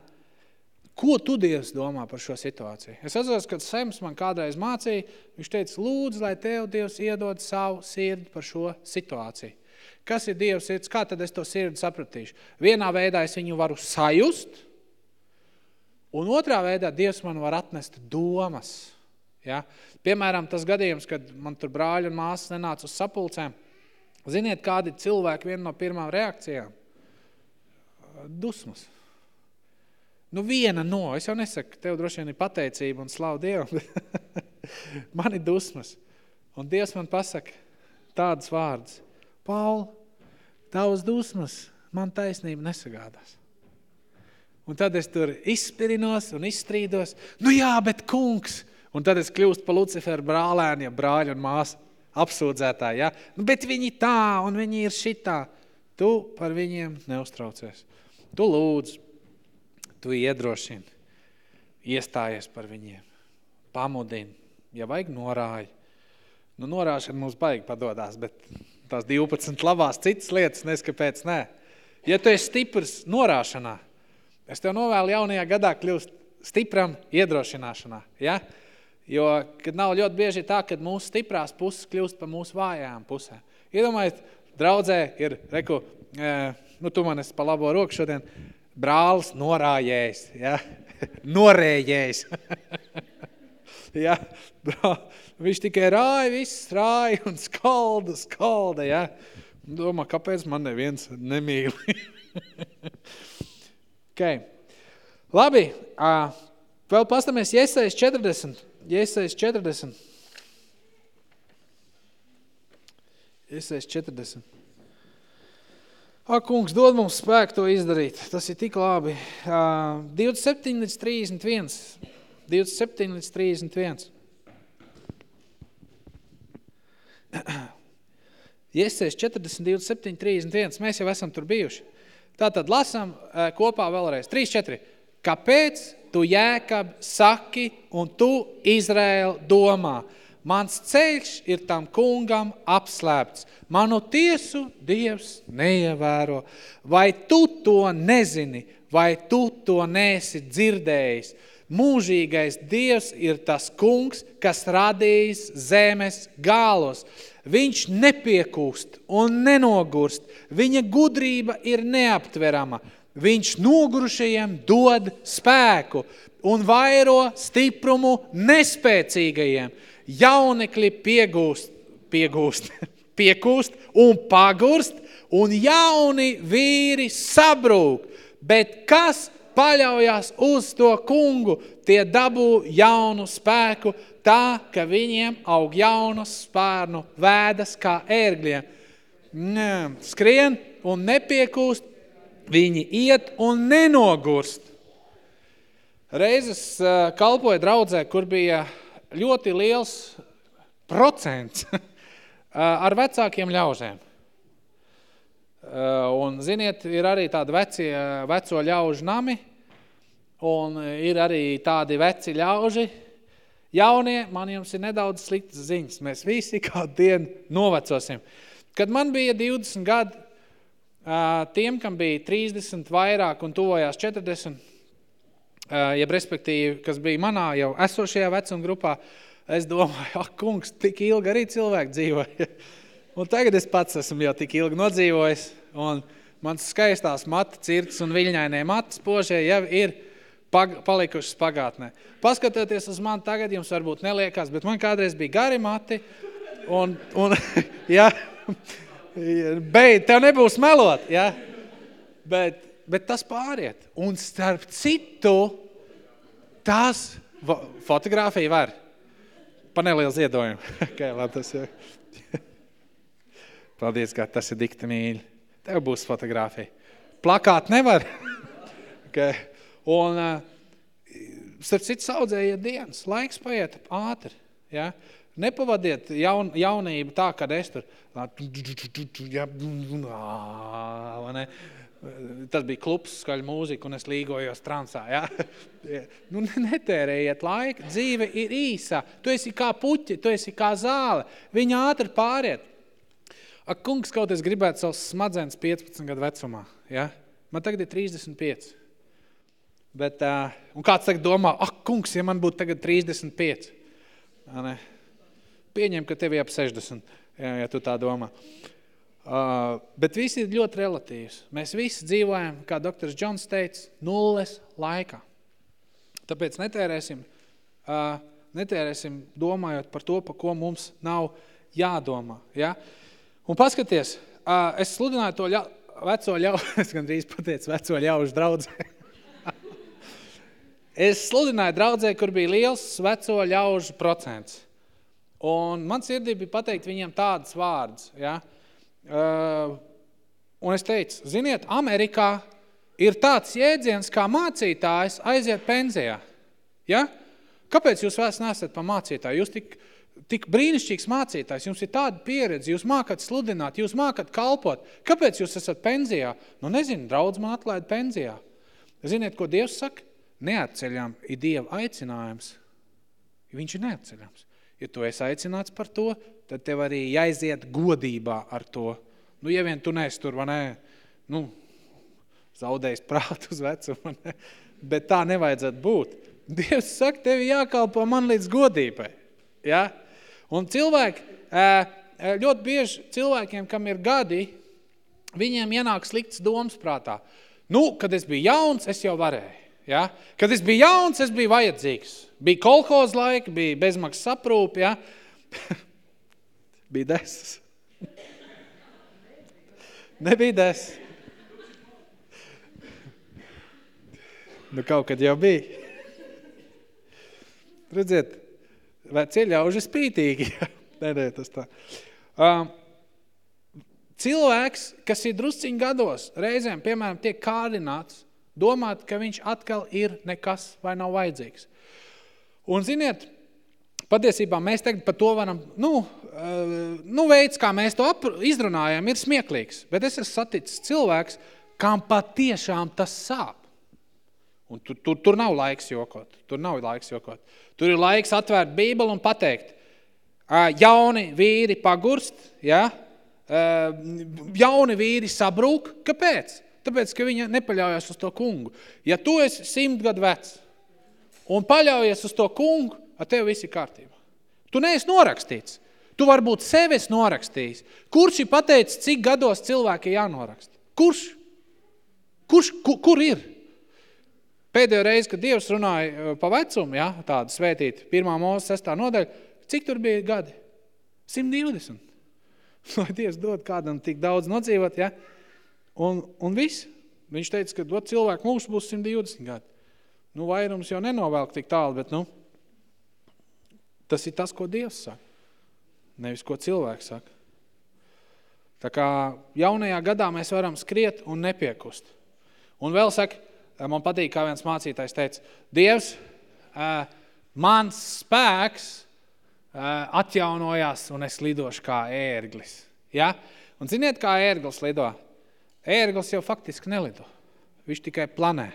Ko tu, Dievs, domā par šo situāciju? Es atceros, kad Sems man kādreiz mācīja, viņš teica, lūdzu, lai Tev, Dievs, iedod savu sirdi par šo situāciju. Kas ir Dievs sirds? Kā tad es to sirdi sapratīšu? Vienā veidā es viņu varu sajust, un otrā veidā Dievs man var atnest domas. Ja? Piemēram, tas gadījums, kad man tur brāļi un māsas nenāca uz sapulcēm. Ziniet, kādi cilvēki viena no pirmām reakcijām? Dusmas. Nu viena no, es jau nesaku, tev droši vien ir pateicība un slavu Dievu, man ir dusmas. Un Dievs man pasaka tādas vārdas. Paul, tavas dusmas man taisnība nesagādās. Un tad es tur izspirinos un izstrīdos. Nu jā, bet kungs! Un tad es kļūstu pa Luciferu brālēni, ja brāļi un māsa apsūdzētāji. Ja? Nu, bet viņi tā un viņi ir šitā. Tu par viņiem neuztraucies. Tu lūdzu, tu iedrošini, iestājies par viņiem, pamudini, ja vajag norāji. Nu, norāšana mums baigi padodās, bet tās 12 labās citas lietas, neskapēc, nē. Ja tu esi stiprs norāšanā, es tev novēlu jaunajā gadā kļūst stipram iedrošināšanā, ja? Jo, kad nav ļoti bieži tā, kad mūsu stiprās puses kļūst pa mūsu vājām pusēm. Iedomājiet, draudzē ir, reku, nu tu man esi pa labo roku šodien, brālis norājējs, ja? norējējs. ja? Viņš tikai rāja, viss rāja un skalda, skalda. Ja? Domā, kāpēc man neviens nemīl? okay. Labi, vēl pastamies Iesaijas 40. Iesaijas 40. Iesaijas 40. Ak, kungs, dod mums spēku to izdarīt. Tas ir tik labi. 27 līdz 31. 27 līdz 31. Iesēs 40, 27, 31. Mēs jau esam tur bijuši. Tātad lasam kopā vēlreiz. 3, 4. Kāpēc tu, Jēkab, saki un tu, Izraēl, domā? Mans ceļš ir tam kungam apslēpts. Manu tiesu Dievs neievēro. Vai tu to nezini, vai tu to nesi dzirdējis? Mūžīgais Dievs ir tas kungs, kas radījis zemes gālos. Viņš nepiekūst un nenogurst. Viņa gudrība ir neaptverama. Viņš nogurušajiem dod spēku un vairo stiprumu nespēcīgajiem jaunekļi piegūst, piegūst, piekūst un pagurst, un jauni vīri sabrūk. Bet kas paļaujās uz to kungu, tie dabū jaunu spēku, tā, ka viņiem aug jaunas spārnu vēdas kā ērgļiem. Skrien un nepiekūst, viņi iet un nenogurst. Reizes kalpoja draudzē, kur bija ļoti liels procents ar vecākiem ļaužiem. Un, ziniet, ir arī tādi veci, veco ļaužu nami, un ir arī tādi veci ļauži. Jaunie, man jums ir nedaudz sliktas ziņas. Mēs visi kādu dienu novecosim. Kad man bija 20 gadi, tiem, kam bija 30 vairāk un tuvojās 40, jeb respektīvi, kas bija manā jau esošajā vecuma grupā, es domāju, ak, kungs, tik ilgi arī cilvēki dzīvoja. Un tagad es pats esmu jau tik ilgi nodzīvojis, un mans skaistās mata cirts un viļņainie matas požie jau ir pag palikušas pagātnē. Paskatoties uz mani tagad, jums varbūt neliekās, bet man kādreiz bija gari mati, un, un ja, beid, tev nebūs melot, ja, bet bet tas pāriet. Un starp citu, tas fotografija var. Pa nelielu ziedojumu. okay, labi, tas jau. Paldies, ka tas ir dikti mīļi. Tev būs fotografija. Plakāt nevar. okay. Un, starp citu, saudzējiet dienas. Laiks paiet ātri. Ja? Nepavadiet jaun, jaunību tā, kad es tur... Ja, ne? Tas bija klubs, skaļa mūzika, un es līgojos transā, ja? nu, netērējiet laiku, dzīve ir īsā. Tu esi kā puķi, tu esi kā zāle. Viņa ātri pāriet. Ak, kungs, kaut es gribētu savus smadzenes 15 gadu vecumā, ja? Man tagad ir 35. Bet, uh, un kāds tagad domā, ak, kungs, ja man būtu tagad 35. Ne? Pieņem, ka tev ir ap 60, ja, ja tu tā domā. Uh, bet viss ir ļoti relatīvs. Mēs visi dzīvojam, kā doktors Džons teica, nulles laikā. Tāpēc netērēsim, uh, netērēsim domājot par to, par ko mums nav jādomā. Ja? Un paskaties, uh, es sludināju to ļa, veco ļaužu, es gandrīz pateicu veco ļaužu draudzē. es sludināju draudzē, kur bija liels veco ļaužu procents. Un man sirdī bija pateikt viņiem tādas vārdas. Ja? Uh, un es teicu, ziniet, Amerikā ir tāds jēdziens, kā mācītājs aiziet pensijā. Ja? Kāpēc jūs vairs nesat pa mācītāju? Jūs tik, tik brīnišķīgs mācītājs, jums ir tāda pieredze, jūs mākat sludināt, jūs mākat kalpot. Kāpēc jūs esat pensijā? Nu, nezinu, draudz man atlaida pensijā. Ziniet, ko Dievs saka? Neatceļam ir Dieva aicinājums. Viņš ir neatceļams. Ja tu esi aicināts par to, tad tev arī jāiziet godībā ar to. Nu, ja vien tu neesi tur, vai ne, nu, zaudējis prātu uz vecumu, ne? bet tā nevajadzētu būt. Dievs saka, tevi jākalpo man līdz godībai. Ja? Un cilvēki, ļoti bieži cilvēkiem, kam ir gadi, viņiem ienāk slikts domas prātā. Nu, kad es biju jauns, es jau varēju. Ja? Kad es biju jauns, es biju vajadzīgs. Bija kolhoz laika, bija bezmaksas aprūpi. Ja? bija desas. Nebija desas. Nu, kaut kad jau bija. Redziet, vai ceļauži spītīgi? nē, nē, tas tā. Um, cilvēks, kas ir drusciņi gados, reizēm, piemēram, tiek kārdināts, domāt, ka viņš atkal ir nekas vai nav vajadzīgs. Un ziniet, patiesībā mēs tagad par to varam, nu, uh, nu veids, kā mēs to izrunājam, ir smieklīgs. Bet es esmu saticis cilvēks, kam patiešām tas sāp. Un tur, tur, tur nav laiks jokot. Tur nav laiks jokot. Tur ir laiks atvērt bībeli un pateikt, jauni vīri pagurst, ja? jauni vīri sabrūk. Kāpēc? Tāpēc, ka viņa nepaļaujas uz to kungu. Ja tu esi simt gadu vecs un paļaujies uz to kungu, ar tevi viss ir kārtībā. Tu neesi norakstīts. Tu varbūt sevi esi norakstījis. Kurš ir pateicis, cik gados cilvēki jānoraksta? Kurš? Kurš? Kur, kur ir? Pēdējo reizi, kad Dievs runāja uh, pa vecumu, ja, tādu svētīt, pirmā mūsu sestā nodaļa, cik tur bija gadi? 120. Lai Dievs dod kādam tik daudz nodzīvot, ja? Un, un viss. Viņš teica, ka cilvēku mūs būs 120 gadi. Nu, vairums jau nenovelk tik tālu, bet, nu, tas ir tas, ko Dievs saka. Nevis, ko cilvēks saka. Tā kā jaunajā gadā mēs varam skriet un nepiekust. Un vēl saka, man patīk, kā viens mācītājs teica, Dievs, mans spēks atjaunojās un es lidošu kā ērglis. Ja? Un ziniet, kā ērglis lido? Ērglis jau faktiski nelido. Viņš tikai planē.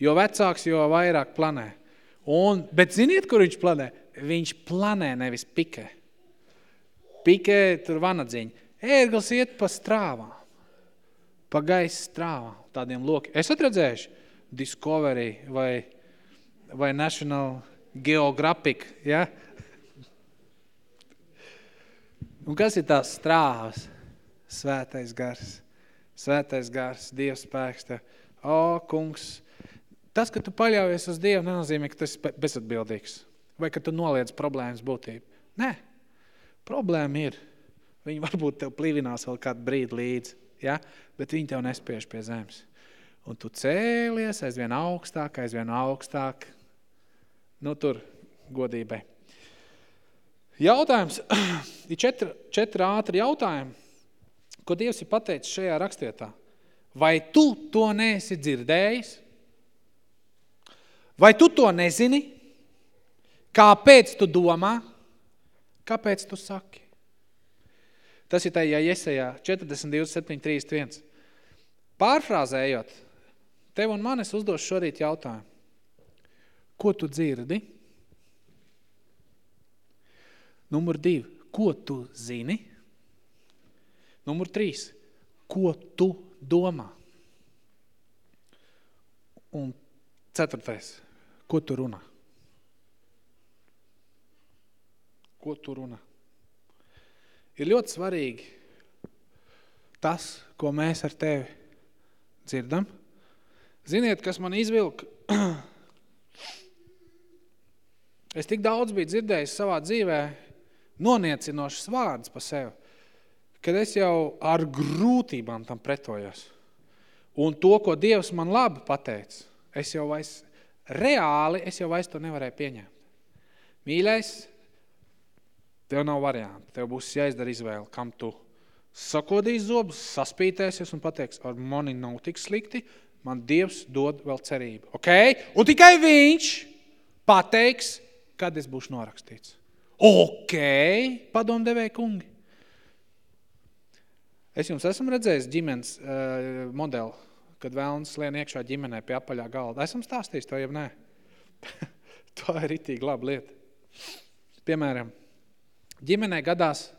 Jo vecāks, jo vairāk planē. Un, bet ziniet, kur viņš planē? Viņš planē, nevis pikē. Pikē tur vanadziņi. Ērglis iet pa strāvām. Pa gaisa strāvām. Tādiem lokiem. Es atredzējuši Discovery vai, vai National Geographic, ja? Un kas ir tās strāvas? Svētais gars. Svētais gars, Dievs spēks tev. O, kungs, tas, ka tu paļaujies uz Dievu, nenozīmē, ka tas ir bezatbildīgs. Vai ka tu noliedz problēmas būtību. Nē, problēma ir. Viņi varbūt tev plīvinās vēl kādu brīdi līdzi, ja? bet viņi tev nespiež pie zemes un tu cēlies aizvien augstāk, aizvien augstāk. Nu, tur godībai. Jautājums, ir četri, četri ātri jautājumi, ko Dievs ir pateicis šajā rakstietā. Vai tu to neesi dzirdējis? Vai tu to nezini? Kāpēc tu domā? Kāpēc tu saki? Tas ir tajā Jesajā 40, 27, 31. Pārfrāzējot, Tev un man es uzdošu šorīt jautājumu. Ko tu dzirdi? Numur divi. Ko tu zini? Numur trīs. Ko tu domā? Un Ceturtais. Ko tu runā? Ko tu runā? Ir ļoti svarīgi tas, ko mēs ar tevi dzirdam. Ziniet, kas man izvilka? Es tik daudz biju dzirdējis savā dzīvē noniecinošas vārdas pa sevi, kad es jau ar grūtībām tam pretojos. Un to, ko Dievs man labi pateica, es jau vairs, reāli, es jau vairs to nevarēju pieņemt. Mīļais, tev nav varianti. Tev būs jāizdara izvēle, kam tu sakodīs zobus, saspītēsies un pateiks, ar mani nav tik slikti, man Dievs dod vēl cerību. Ok? Un tikai viņš pateiks, kad es būšu norakstīts. Ok, padomdevēji kungi. Es jums esmu redzējis ģimenes uh, modeli, kad vēlns lien iekšā ģimenē pie apaļā galda. Esam stāstījis to, jeb nē? to ir ritīgi laba lieta. Piemēram, ģimenē gadās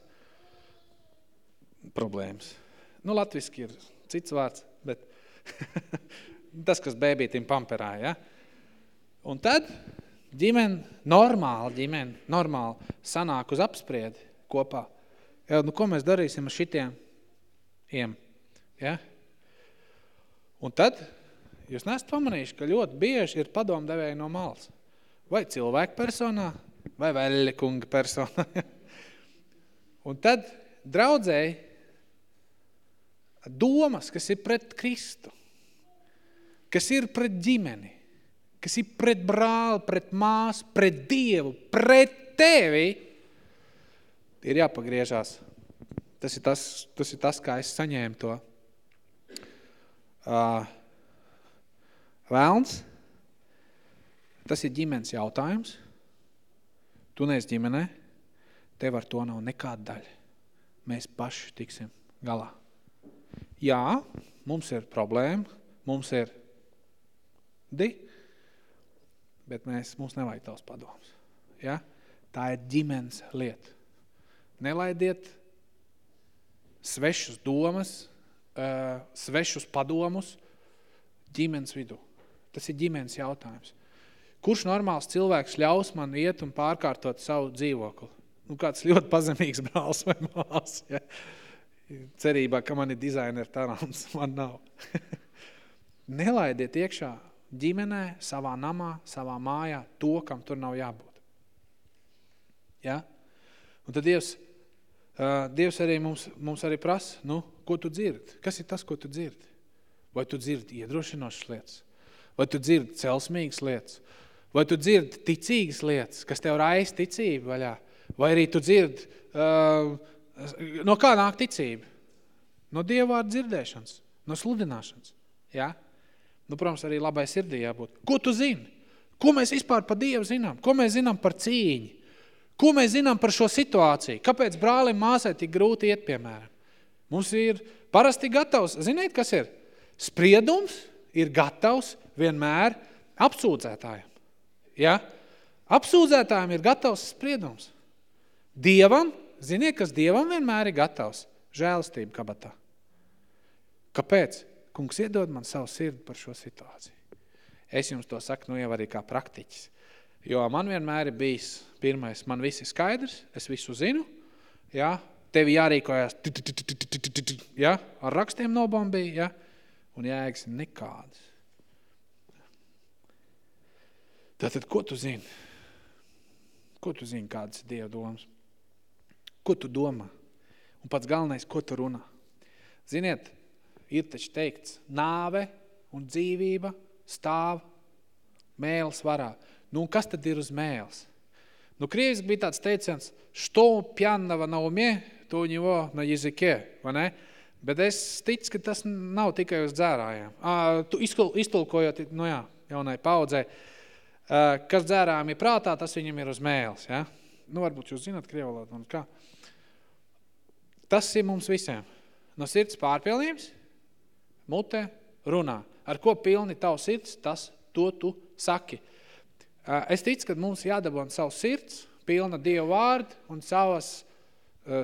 problēmas. Nu, latviski ir cits vārds, bet tas, kas bēbītim pamperā, ja? Un tad ģimene, normāla ģimene, normāli sanāk uz apspriedi kopā. Ja, nu, ko mēs darīsim ar šitiem iem? Ja? Un tad jūs neesat pamanījuši, ka ļoti bieži ir padomdevēji no malas. Vai cilvēku personā, vai veļa kunga personā. Un tad draudzēji domas, kas ir pret Kristu, kas ir pret ģimeni, kas ir pret brāli, pret māsu, pret Dievu, pret tevi, ir jāpagriežās. Tas ir tas, tas, ir tas kā es saņēmu to. Uh, Vēlns, tas ir ģimenes jautājums. Tu neesi ģimenē, tev ar to nav nekāda daļa. Mēs paši tiksim galā. Jā, mums ir problēma, mums ir di, bet mēs, mums nevajag tavs padoms. Ja? Tā ir ģimenes lieta. Nelaidiet svešus domas, uh, svešus padomus ģimenes vidū. Tas ir ģimenes jautājums. Kurš normāls cilvēks ļaus man iet un pārkārtot savu dzīvokli? Nu, kāds ļoti pazemīgs brāls vai mās, ja? cerībā, ka man ir dizaineru talants, man nav. Nelaidiet iekšā ģimenē, savā namā, savā mājā to, kam tur nav jābūt. Ja? Un tad Dievs, Dievs arī mums, mums arī prasa, nu, ko tu dzirdi? Kas ir tas, ko tu dzirdi? Vai tu dzirdi iedrošinošas lietas? Vai tu dzirdi celsmīgas lietas? Vai tu dzirdi ticīgas lietas, kas tev rais ticību vaļā? Vai arī tu dzirdi, uh, no kā nāk ticība? No Dievvārda dzirdēšanas, no sludināšanas. Ja? Nu, protams, arī labai sirdī jābūt. Ko tu zini? Ko mēs vispār par Dievu zinām? Ko mēs zinām par cīņu? Ko mēs zinām par šo situāciju? Kāpēc brālim māsai tik grūti iet, piemēram? Mums ir parasti gatavs, ziniet, kas ir? Spriedums ir gatavs vienmēr apsūdzētājiem. Ja? Apsūdzētājiem ir gatavs spriedums. Dievam, ziniet, kas Dievam vienmēr ir gatavs? Žēlistība kabatā. Kāpēc? Kungs iedod man savu sirdi par šo situāciju. Es jums to saku, nu jau arī kā praktiķis. Jo man vienmēr ir bijis pirmais, man viss ir skaidrs, es visu zinu, ja? tevi jārīkojās, ja? ar rakstiem nobombīja, ja? un jēgas nekādas. Tātad, ko tu zini? Ko tu zini, kādas ir Dieva domas? Ko tu domā? Un pats galvenais, ko tu runā? Ziniet, ir taču teikts, nāve un dzīvība stāv mēles varā. Nu, kas tad ir uz mēles? Nu, krieviski bija tāds teiciens, что пьяного на уме, то у него на языке, vai ne? Bet es ticu, ka tas nav tikai uz dzērājiem. À, tu iztulkojot, nu jā, jaunai paudzē, kas dzērājiem ir prātā, tas viņam ir uz mēles, ja? Nu, varbūt jūs zināt krievalot, un kā. Tas ir mums visiem. No sirds pārpilnības, mutē, runā. Ar ko pilni tavu sirds, tas to tu saki. Es ticu, ka mums jādabona savu sirds, pilna Dieva vārdu un savas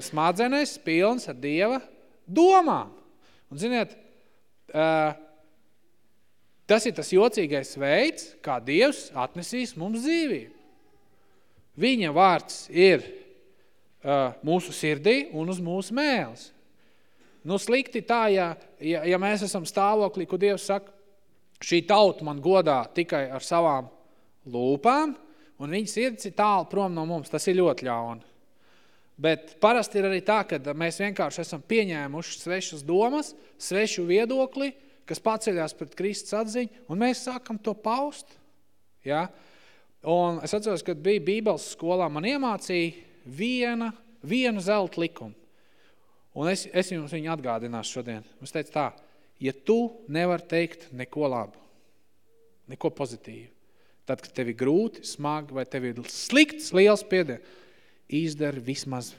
smadzenes pilns ar Dieva domām. Un ziniet, Tas ir tas jocīgais veids, kā Dievs atnesīs mums dzīvību. Viņa vārds ir mūsu sirdī un uz mūsu mēles. Nu, slikti tā, ja, ja, ja mēs esam stāvoklī, kur Dievs saka, šī tauta man godā tikai ar savām lūpām, un viņas sirds ir tālu prom no mums. Tas ir ļoti ļauni. Bet parasti ir arī tā, ka mēs vienkārši esam pieņēmuši svešas domas, svešu viedokli, kas paceļās pret Kristus atziņu, un mēs sākam to paust. Ja? Un es atceros, kad bija Bībeles skolā, man iemācīja viena, vienu zelta likumu. Un es, es jums viņu atgādināšu šodien. Es teicu tā, ja tu nevar teikt neko labu, neko pozitīvu, tad, kad tev ir grūti, smagi vai tev ir slikts, liels piedien, izdara vismaz,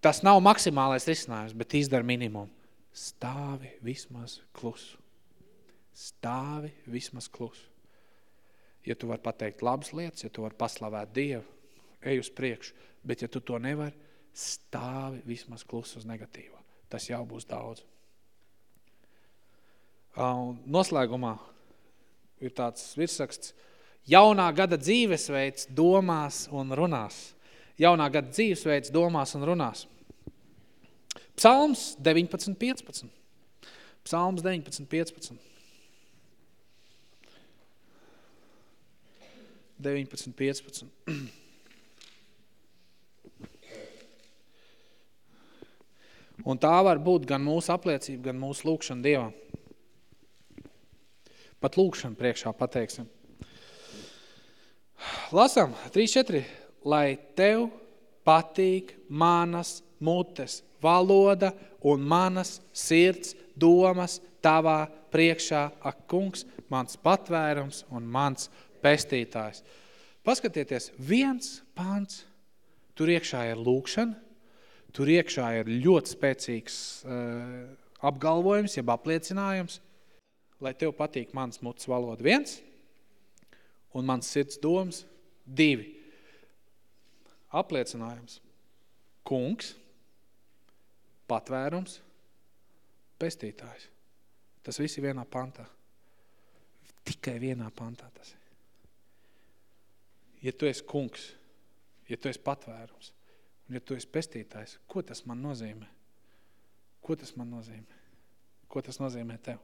tas nav maksimālais risinājums, bet izdara minimumu. Stāvi vismaz klusu. Stāvi vismaz klusu. Ja tu vari pateikt labas lietas, ja tu vari paslavēt Dievu, ej uz priekšu, bet ja tu to nevari, stāvi vismaz klusu uz negatīvo. Tas jau būs daudz. Un noslēgumā ir tāds virsraksts, jaunā gada dzīvesveids domās un runās. Jaunā gada dzīvesveids domās un runās. Psalms 19.15. Psalms 19.15. 19.15. Un tā var būt gan mūsu apliecība, gan mūsu lūkšana Dievam. Pat lūkšana priekšā pateiksim. Lasam, 3-4. Lai tev patīk manas mutes valoda un manas sirds domas tavā priekšā, ak kungs, mans patvērums un mans pestītājs. Paskatieties, viens pants, tur iekšā ir lūkšana, tur iekšā ir ļoti spēcīgs uh, apgalvojums, jeb apliecinājums, lai tev patīk mans mutes valoda viens un mans sirds domas divi. Apliecinājums. Kungs, patvērums, pestītājs. Tas viss ir vienā pantā. Tikai vienā pantā tas ir. Ja tu esi kungs, ja tu esi patvērums, un ja tu esi pestītājs, ko tas man nozīmē? Ko tas man nozīmē? Ko tas nozīmē tev?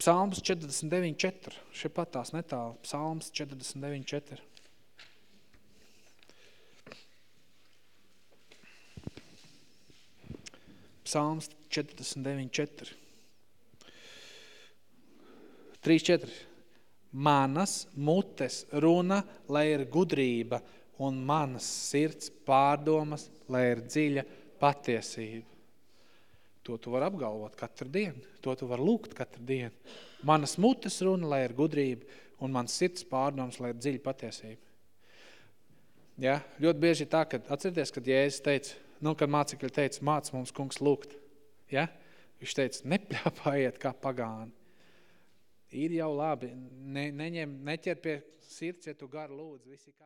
Psalms 49.4. Šie pat tās netāli. Psalms 49.4. Psalms 49.4. 3.4. Manas mutes runa, lai ir gudrība, un manas sirds pārdomas, lai ir dziļa patiesība. To tu var apgalvot katru dienu, to tu var lūgt katru dienu. Manas mutes runa, lai ir gudrība, un mans sirds pārdomas, lai ir dziļa patiesība. Ja? Ļoti bieži tā, kad atcerieties, kad Jēzus teica, nu, kad mācekļi teica, māc mums kungs lūgt, ja? viņš teica, nepļāpājiet kā pagāni. Ir jau labi, ne, neņem, neķer pie sirds, ja tu garu lūdzu, visi kārt.